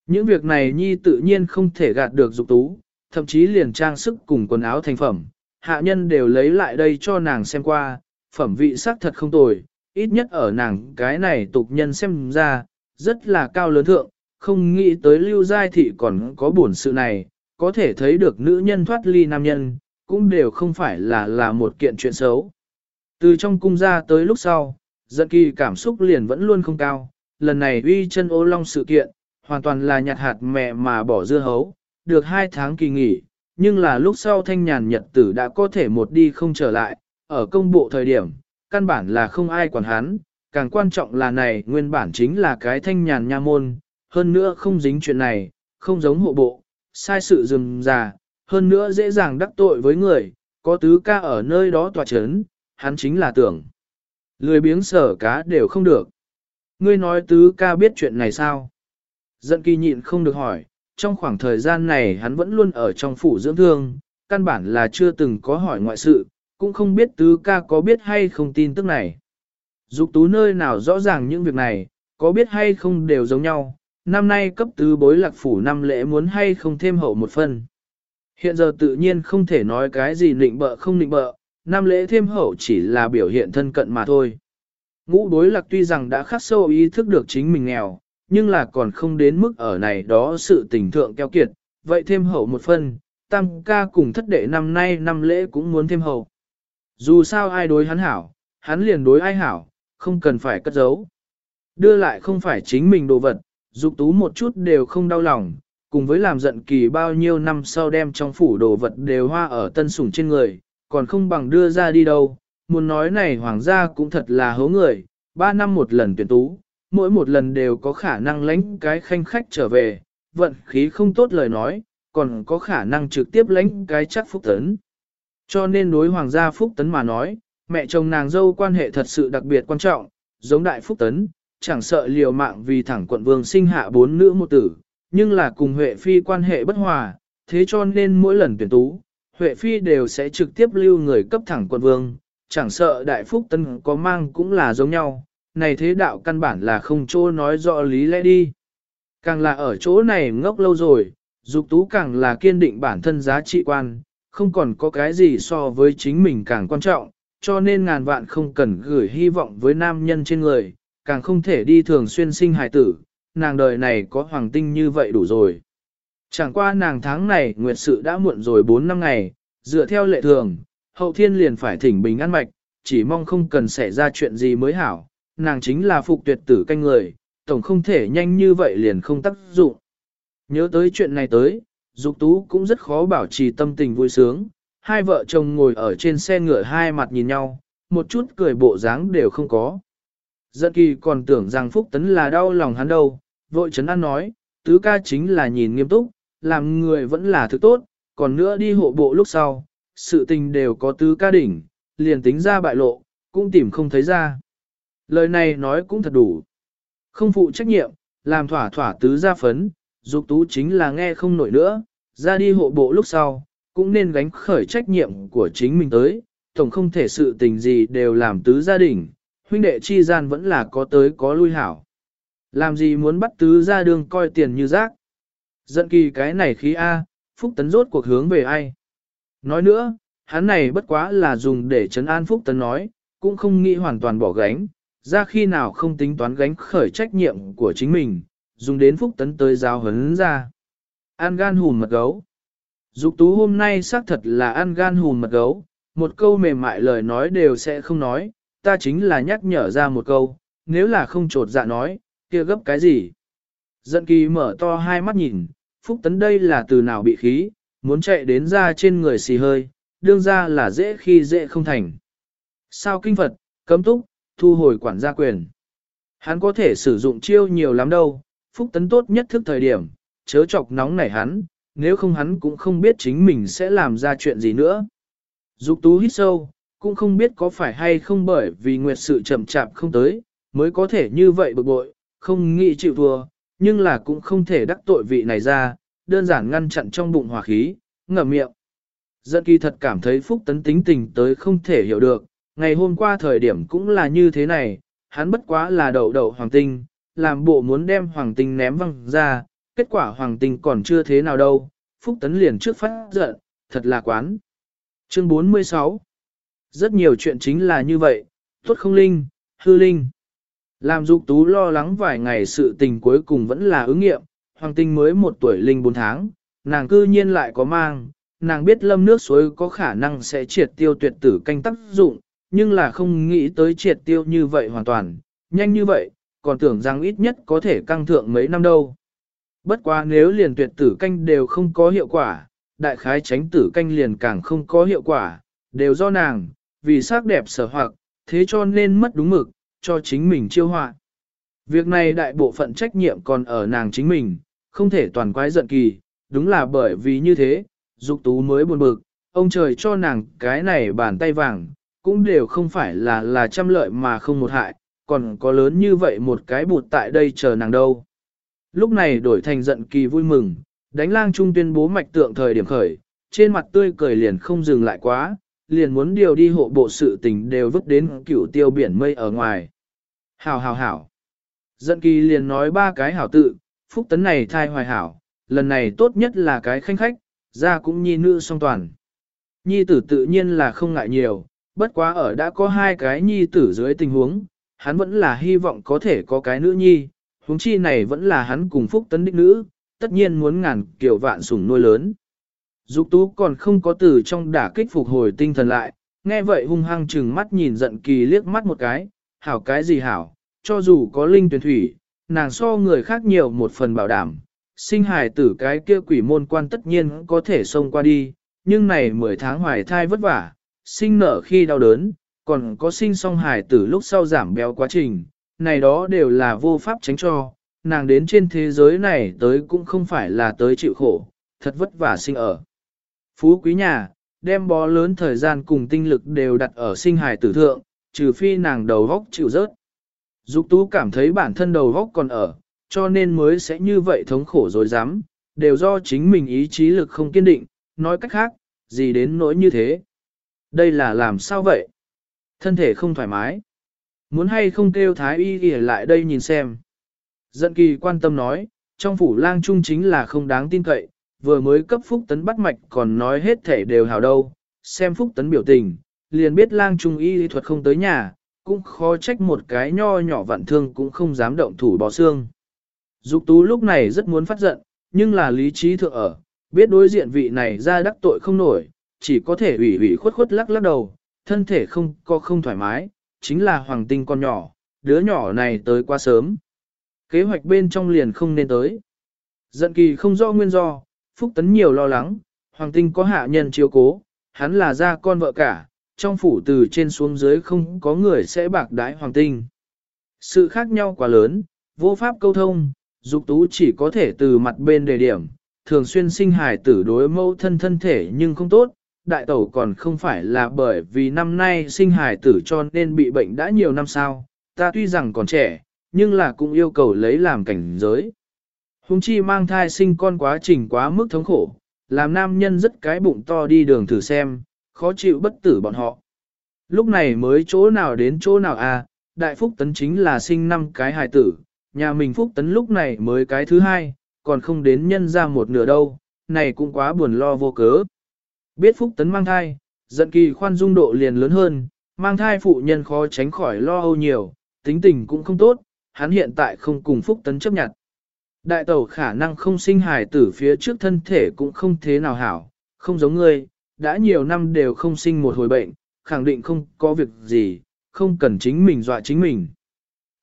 Những việc này Nhi tự nhiên không thể gạt được dục tú, thậm chí liền trang sức cùng quần áo thành phẩm, hạ nhân đều lấy lại đây cho nàng xem qua, phẩm vị sắc thật không tồi, ít nhất ở nàng cái này tục nhân xem ra, rất là cao lớn thượng, không nghĩ tới lưu giai thị còn có buồn sự này, có thể thấy được nữ nhân thoát ly nam nhân, cũng đều không phải là là một kiện chuyện xấu. Từ trong cung ra tới lúc sau, giận kỳ cảm xúc liền vẫn luôn không cao, lần này uy chân ô long sự kiện, hoàn toàn là nhặt hạt mẹ mà bỏ dưa hấu, được hai tháng kỳ nghỉ, nhưng là lúc sau thanh nhàn nhật tử đã có thể một đi không trở lại, ở công bộ thời điểm, căn bản là không ai quản hắn, càng quan trọng là này nguyên bản chính là cái thanh nhàn nha môn, hơn nữa không dính chuyện này, không giống hộ bộ, sai sự dừng già, hơn nữa dễ dàng đắc tội với người, có tứ ca ở nơi đó tòa chấn, hắn chính là tưởng. Lười biếng sở cá đều không được. Ngươi nói tứ ca biết chuyện này sao? Giận kỳ nhịn không được hỏi, trong khoảng thời gian này hắn vẫn luôn ở trong phủ dưỡng thương, căn bản là chưa từng có hỏi ngoại sự, cũng không biết tứ ca có biết hay không tin tức này. Dục tú nơi nào rõ ràng những việc này, có biết hay không đều giống nhau, năm nay cấp tứ bối lạc phủ năm lễ muốn hay không thêm hậu một phần. Hiện giờ tự nhiên không thể nói cái gì nịnh bợ không nịnh bợ, Nam lễ thêm hậu chỉ là biểu hiện thân cận mà thôi. Ngũ đối lạc tuy rằng đã khắc sâu ý thức được chính mình nghèo, nhưng là còn không đến mức ở này đó sự tình thượng keo kiệt, vậy thêm hậu một phần, tam ca cùng thất đệ năm nay năm lễ cũng muốn thêm hậu. Dù sao ai đối hắn hảo, hắn liền đối ai hảo, không cần phải cất giấu. Đưa lại không phải chính mình đồ vật, dục tú một chút đều không đau lòng, cùng với làm giận kỳ bao nhiêu năm sau đem trong phủ đồ vật đều hoa ở tân sủng trên người, còn không bằng đưa ra đi đâu. Muốn nói này hoàng gia cũng thật là hố người, ba năm một lần tuyển tú, mỗi một lần đều có khả năng lãnh cái khanh khách trở về, vận khí không tốt lời nói, còn có khả năng trực tiếp lãnh cái chắc phúc tấn. Cho nên đối hoàng gia phúc tấn mà nói, mẹ chồng nàng dâu quan hệ thật sự đặc biệt quan trọng, giống đại phúc tấn, chẳng sợ liều mạng vì thẳng quận vương sinh hạ bốn nữ một tử, nhưng là cùng Huệ Phi quan hệ bất hòa, thế cho nên mỗi lần tuyển tú, Huệ Phi đều sẽ trực tiếp lưu người cấp thẳng quận vương, chẳng sợ đại phúc tân có mang cũng là giống nhau, này thế đạo căn bản là không chỗ nói rõ lý lẽ đi. Càng là ở chỗ này ngốc lâu rồi, dục tú càng là kiên định bản thân giá trị quan, không còn có cái gì so với chính mình càng quan trọng, cho nên ngàn vạn không cần gửi hy vọng với nam nhân trên người, càng không thể đi thường xuyên sinh hài tử, nàng đời này có hoàng tinh như vậy đủ rồi. Chẳng qua nàng tháng này nguyệt sự đã muộn rồi 4 năm ngày, dựa theo lệ thường, hậu thiên liền phải thỉnh bình ăn mạch, chỉ mong không cần xảy ra chuyện gì mới hảo, nàng chính là phục tuyệt tử canh người, tổng không thể nhanh như vậy liền không tác dụng. Nhớ tới chuyện này tới, Dục Tú cũng rất khó bảo trì tâm tình vui sướng, hai vợ chồng ngồi ở trên xe ngựa hai mặt nhìn nhau, một chút cười bộ dáng đều không có. Giận kỳ còn tưởng rằng Phúc Tấn là đau lòng hắn đâu, vội chấn an nói, tứ ca chính là nhìn nghiêm túc, làm người vẫn là thứ tốt, còn nữa đi hộ bộ lúc sau, sự tình đều có tứ ca đỉnh, liền tính ra bại lộ, cũng tìm không thấy ra. Lời này nói cũng thật đủ. Không phụ trách nhiệm, làm thỏa thỏa tứ gia phấn, dục tú chính là nghe không nổi nữa, ra đi hộ bộ lúc sau, cũng nên gánh khởi trách nhiệm của chính mình tới, tổng không thể sự tình gì đều làm tứ gia đình, huynh đệ chi gian vẫn là có tới có lui hảo. Làm gì muốn bắt tứ gia đường coi tiền như rác. Giận kỳ cái này khí A, Phúc Tấn rốt cuộc hướng về ai. Nói nữa, hắn này bất quá là dùng để trấn an Phúc Tấn nói, cũng không nghĩ hoàn toàn bỏ gánh, ra khi nào không tính toán gánh khởi trách nhiệm của chính mình, dùng đến Phúc Tấn tới giáo hấn ra. An gan hùn mật gấu. Dục tú hôm nay xác thật là an gan hùn mật gấu, một câu mềm mại lời nói đều sẽ không nói, ta chính là nhắc nhở ra một câu, nếu là không trột dạ nói, kia gấp cái gì. Giận kỳ mở to hai mắt nhìn, phúc tấn đây là từ nào bị khí, muốn chạy đến ra trên người xì hơi, đương ra là dễ khi dễ không thành. Sao kinh Phật, cấm túc, thu hồi quản gia quyền. Hắn có thể sử dụng chiêu nhiều lắm đâu, phúc tấn tốt nhất thức thời điểm, chớ chọc nóng nảy hắn, nếu không hắn cũng không biết chính mình sẽ làm ra chuyện gì nữa. Dục tú hít sâu, cũng không biết có phải hay không bởi vì nguyệt sự chậm chạp không tới, mới có thể như vậy bực bội, không nghĩ chịu thua, nhưng là cũng không thể đắc tội vị này ra, đơn giản ngăn chặn trong bụng hỏa khí, ngậm miệng. Giận kỳ thật cảm thấy Phúc Tấn tính tình tới không thể hiểu được, ngày hôm qua thời điểm cũng là như thế này, hắn bất quá là đậu đậu hoàng tinh, làm bộ muốn đem hoàng tinh ném văng ra, kết quả hoàng tinh còn chưa thế nào đâu, Phúc Tấn liền trước phát giận, thật là quán. Chương 46 Rất nhiều chuyện chính là như vậy, tốt không linh, hư linh. Làm dục tú lo lắng vài ngày sự tình cuối cùng vẫn là ứng nghiệm, hoàng tinh mới một tuổi linh bốn tháng, nàng cư nhiên lại có mang, nàng biết lâm nước suối có khả năng sẽ triệt tiêu tuyệt tử canh tác dụng, nhưng là không nghĩ tới triệt tiêu như vậy hoàn toàn, nhanh như vậy, còn tưởng rằng ít nhất có thể căng thượng mấy năm đâu. Bất quá nếu liền tuyệt tử canh đều không có hiệu quả, đại khái tránh tử canh liền càng không có hiệu quả, đều do nàng, vì sắc đẹp sở hoặc, thế cho nên mất đúng mực, cho chính mình chiêu họa. Việc này đại bộ phận trách nhiệm còn ở nàng chính mình, không thể toàn quái giận kỳ, đúng là bởi vì như thế, dục tú mới buồn bực, ông trời cho nàng cái này bàn tay vàng, cũng đều không phải là là trăm lợi mà không một hại, còn có lớn như vậy một cái bụt tại đây chờ nàng đâu. Lúc này đổi thành giận kỳ vui mừng, đánh lang trung tuyên bố mạch tượng thời điểm khởi, trên mặt tươi cười liền không dừng lại quá, liền muốn điều đi hộ bộ sự tình đều vứt đến cửu tiêu biển mây ở ngoài. Hảo hảo hảo. Giận kỳ liền nói ba cái hảo tự, phúc tấn này thai hoài hảo, lần này tốt nhất là cái khanh khách, ra cũng nhi nữ song toàn. Nhi tử tự nhiên là không ngại nhiều, bất quá ở đã có hai cái nhi tử dưới tình huống, hắn vẫn là hy vọng có thể có cái nữ nhi, huống chi này vẫn là hắn cùng phúc tấn đích nữ, tất nhiên muốn ngàn kiểu vạn sủng nuôi lớn. Dục tú còn không có từ trong đả kích phục hồi tinh thần lại, nghe vậy hung hăng chừng mắt nhìn giận kỳ liếc mắt một cái, hảo cái gì hảo, cho dù có linh tuyển thủy, nàng so người khác nhiều một phần bảo đảm, sinh hài tử cái kia quỷ môn quan tất nhiên có thể xông qua đi, nhưng này 10 tháng hoài thai vất vả, sinh nở khi đau đớn, còn có sinh song hài tử lúc sau giảm béo quá trình, này đó đều là vô pháp tránh cho, nàng đến trên thế giới này tới cũng không phải là tới chịu khổ, thật vất vả sinh ở. Phú quý nhà, đem bó lớn thời gian cùng tinh lực đều đặt ở sinh hài tử thượng, trừ phi nàng đầu góc chịu rớt. Dục tú cảm thấy bản thân đầu góc còn ở, cho nên mới sẽ như vậy thống khổ rồi dám, đều do chính mình ý chí lực không kiên định, nói cách khác, gì đến nỗi như thế. Đây là làm sao vậy? Thân thể không thoải mái. Muốn hay không kêu thái y ghi lại đây nhìn xem. Dận kỳ quan tâm nói, trong phủ lang trung chính là không đáng tin cậy, vừa mới cấp phúc tấn bắt mạch còn nói hết thể đều hào đâu, xem phúc tấn biểu tình, liền biết lang trung y thuật không tới nhà, cũng khó trách một cái nho nhỏ vạn thương cũng không dám động thủ bỏ xương. Dục tú lúc này rất muốn phát giận, nhưng là lý trí thượng ở, biết đối diện vị này ra đắc tội không nổi, chỉ có thể ủy ủy khuất khuất lắc lắc đầu, thân thể không có không thoải mái, chính là hoàng tinh con nhỏ, đứa nhỏ này tới quá sớm. Kế hoạch bên trong liền không nên tới. Giận kỳ không rõ nguyên do, Phúc Tấn nhiều lo lắng, hoàng tinh có hạ nhân chiếu cố, hắn là gia con vợ cả, trong phủ từ trên xuống dưới không có người sẽ bạc đái hoàng tinh. Sự khác nhau quá lớn, vô pháp câu thông, dục tú chỉ có thể từ mặt bên đề điểm, thường xuyên sinh hài tử đối mẫu thân thân thể nhưng không tốt, đại tẩu còn không phải là bởi vì năm nay sinh hài tử cho nên bị bệnh đã nhiều năm sao, ta tuy rằng còn trẻ, nhưng là cũng yêu cầu lấy làm cảnh giới. Hùng chi mang thai sinh con quá trình quá mức thống khổ, làm nam nhân rất cái bụng to đi đường thử xem, khó chịu bất tử bọn họ. Lúc này mới chỗ nào đến chỗ nào à, đại phúc tấn chính là sinh năm cái hài tử, nhà mình phúc tấn lúc này mới cái thứ hai, còn không đến nhân ra một nửa đâu, này cũng quá buồn lo vô cớ. Biết phúc tấn mang thai, giận kỳ khoan dung độ liền lớn hơn, mang thai phụ nhân khó tránh khỏi lo âu nhiều, tính tình cũng không tốt, hắn hiện tại không cùng phúc tấn chấp nhận. Đại tẩu khả năng không sinh hài tử phía trước thân thể cũng không thế nào hảo, không giống ngươi, đã nhiều năm đều không sinh một hồi bệnh, khẳng định không có việc gì, không cần chính mình dọa chính mình.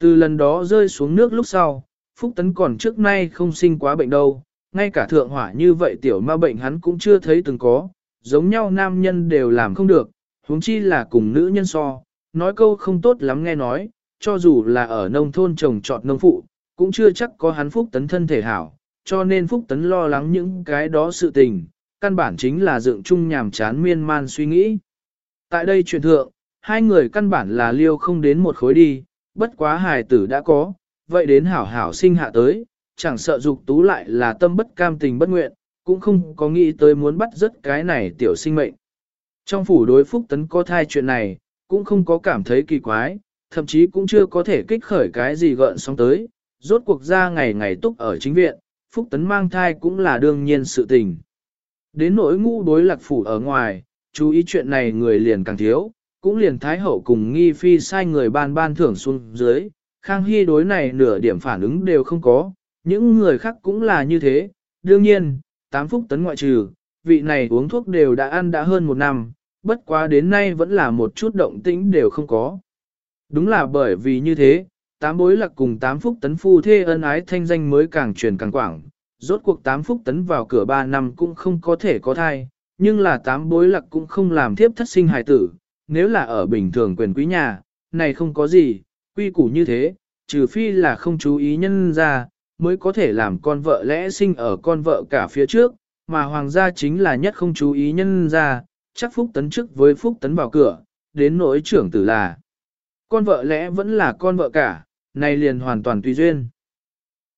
Từ lần đó rơi xuống nước lúc sau, Phúc Tấn còn trước nay không sinh quá bệnh đâu, ngay cả thượng hỏa như vậy tiểu ma bệnh hắn cũng chưa thấy từng có, giống nhau nam nhân đều làm không được, huống chi là cùng nữ nhân so, nói câu không tốt lắm nghe nói, cho dù là ở nông thôn trồng trọt nông phụ, cũng chưa chắc có hắn Phúc Tấn thân thể hảo, cho nên Phúc Tấn lo lắng những cái đó sự tình, căn bản chính là dựng chung nhàm chán miên man suy nghĩ. Tại đây chuyện thượng, hai người căn bản là liêu không đến một khối đi, bất quá hài tử đã có, vậy đến hảo hảo sinh hạ tới, chẳng sợ dục tú lại là tâm bất cam tình bất nguyện, cũng không có nghĩ tới muốn bắt rất cái này tiểu sinh mệnh. Trong phủ đối Phúc Tấn có thai chuyện này, cũng không có cảm thấy kỳ quái, thậm chí cũng chưa có thể kích khởi cái gì gợn sóng tới, rốt cuộc ra ngày ngày túc ở chính viện, Phúc Tấn mang thai cũng là đương nhiên sự tình. Đến nỗi ngũ đối lạc phủ ở ngoài, chú ý chuyện này người liền càng thiếu, cũng liền Thái Hậu cùng nghi phi sai người ban ban thưởng xuống dưới, Khang Hy đối này nửa điểm phản ứng đều không có, những người khác cũng là như thế, đương nhiên, tám phúc tấn ngoại trừ, vị này uống thuốc đều đã ăn đã hơn một năm, bất quá đến nay vẫn là một chút động tĩnh đều không có. Đúng là bởi vì như thế, tám bối lạc cùng tám phúc tấn phu thê ân ái thanh danh mới càng truyền càng quảng, rốt cuộc tám phúc tấn vào cửa ba năm cũng không có thể có thai, nhưng là tám bối lạc cũng không làm thiếp thất sinh hài tử, nếu là ở bình thường quyền quý nhà, này không có gì, quy củ như thế, trừ phi là không chú ý nhân ra, mới có thể làm con vợ lẽ sinh ở con vợ cả phía trước, mà hoàng gia chính là nhất không chú ý nhân ra, chắc phúc tấn trước với phúc tấn vào cửa, đến nỗi trưởng tử là. Con vợ lẽ vẫn là con vợ cả, này liền hoàn toàn tùy duyên.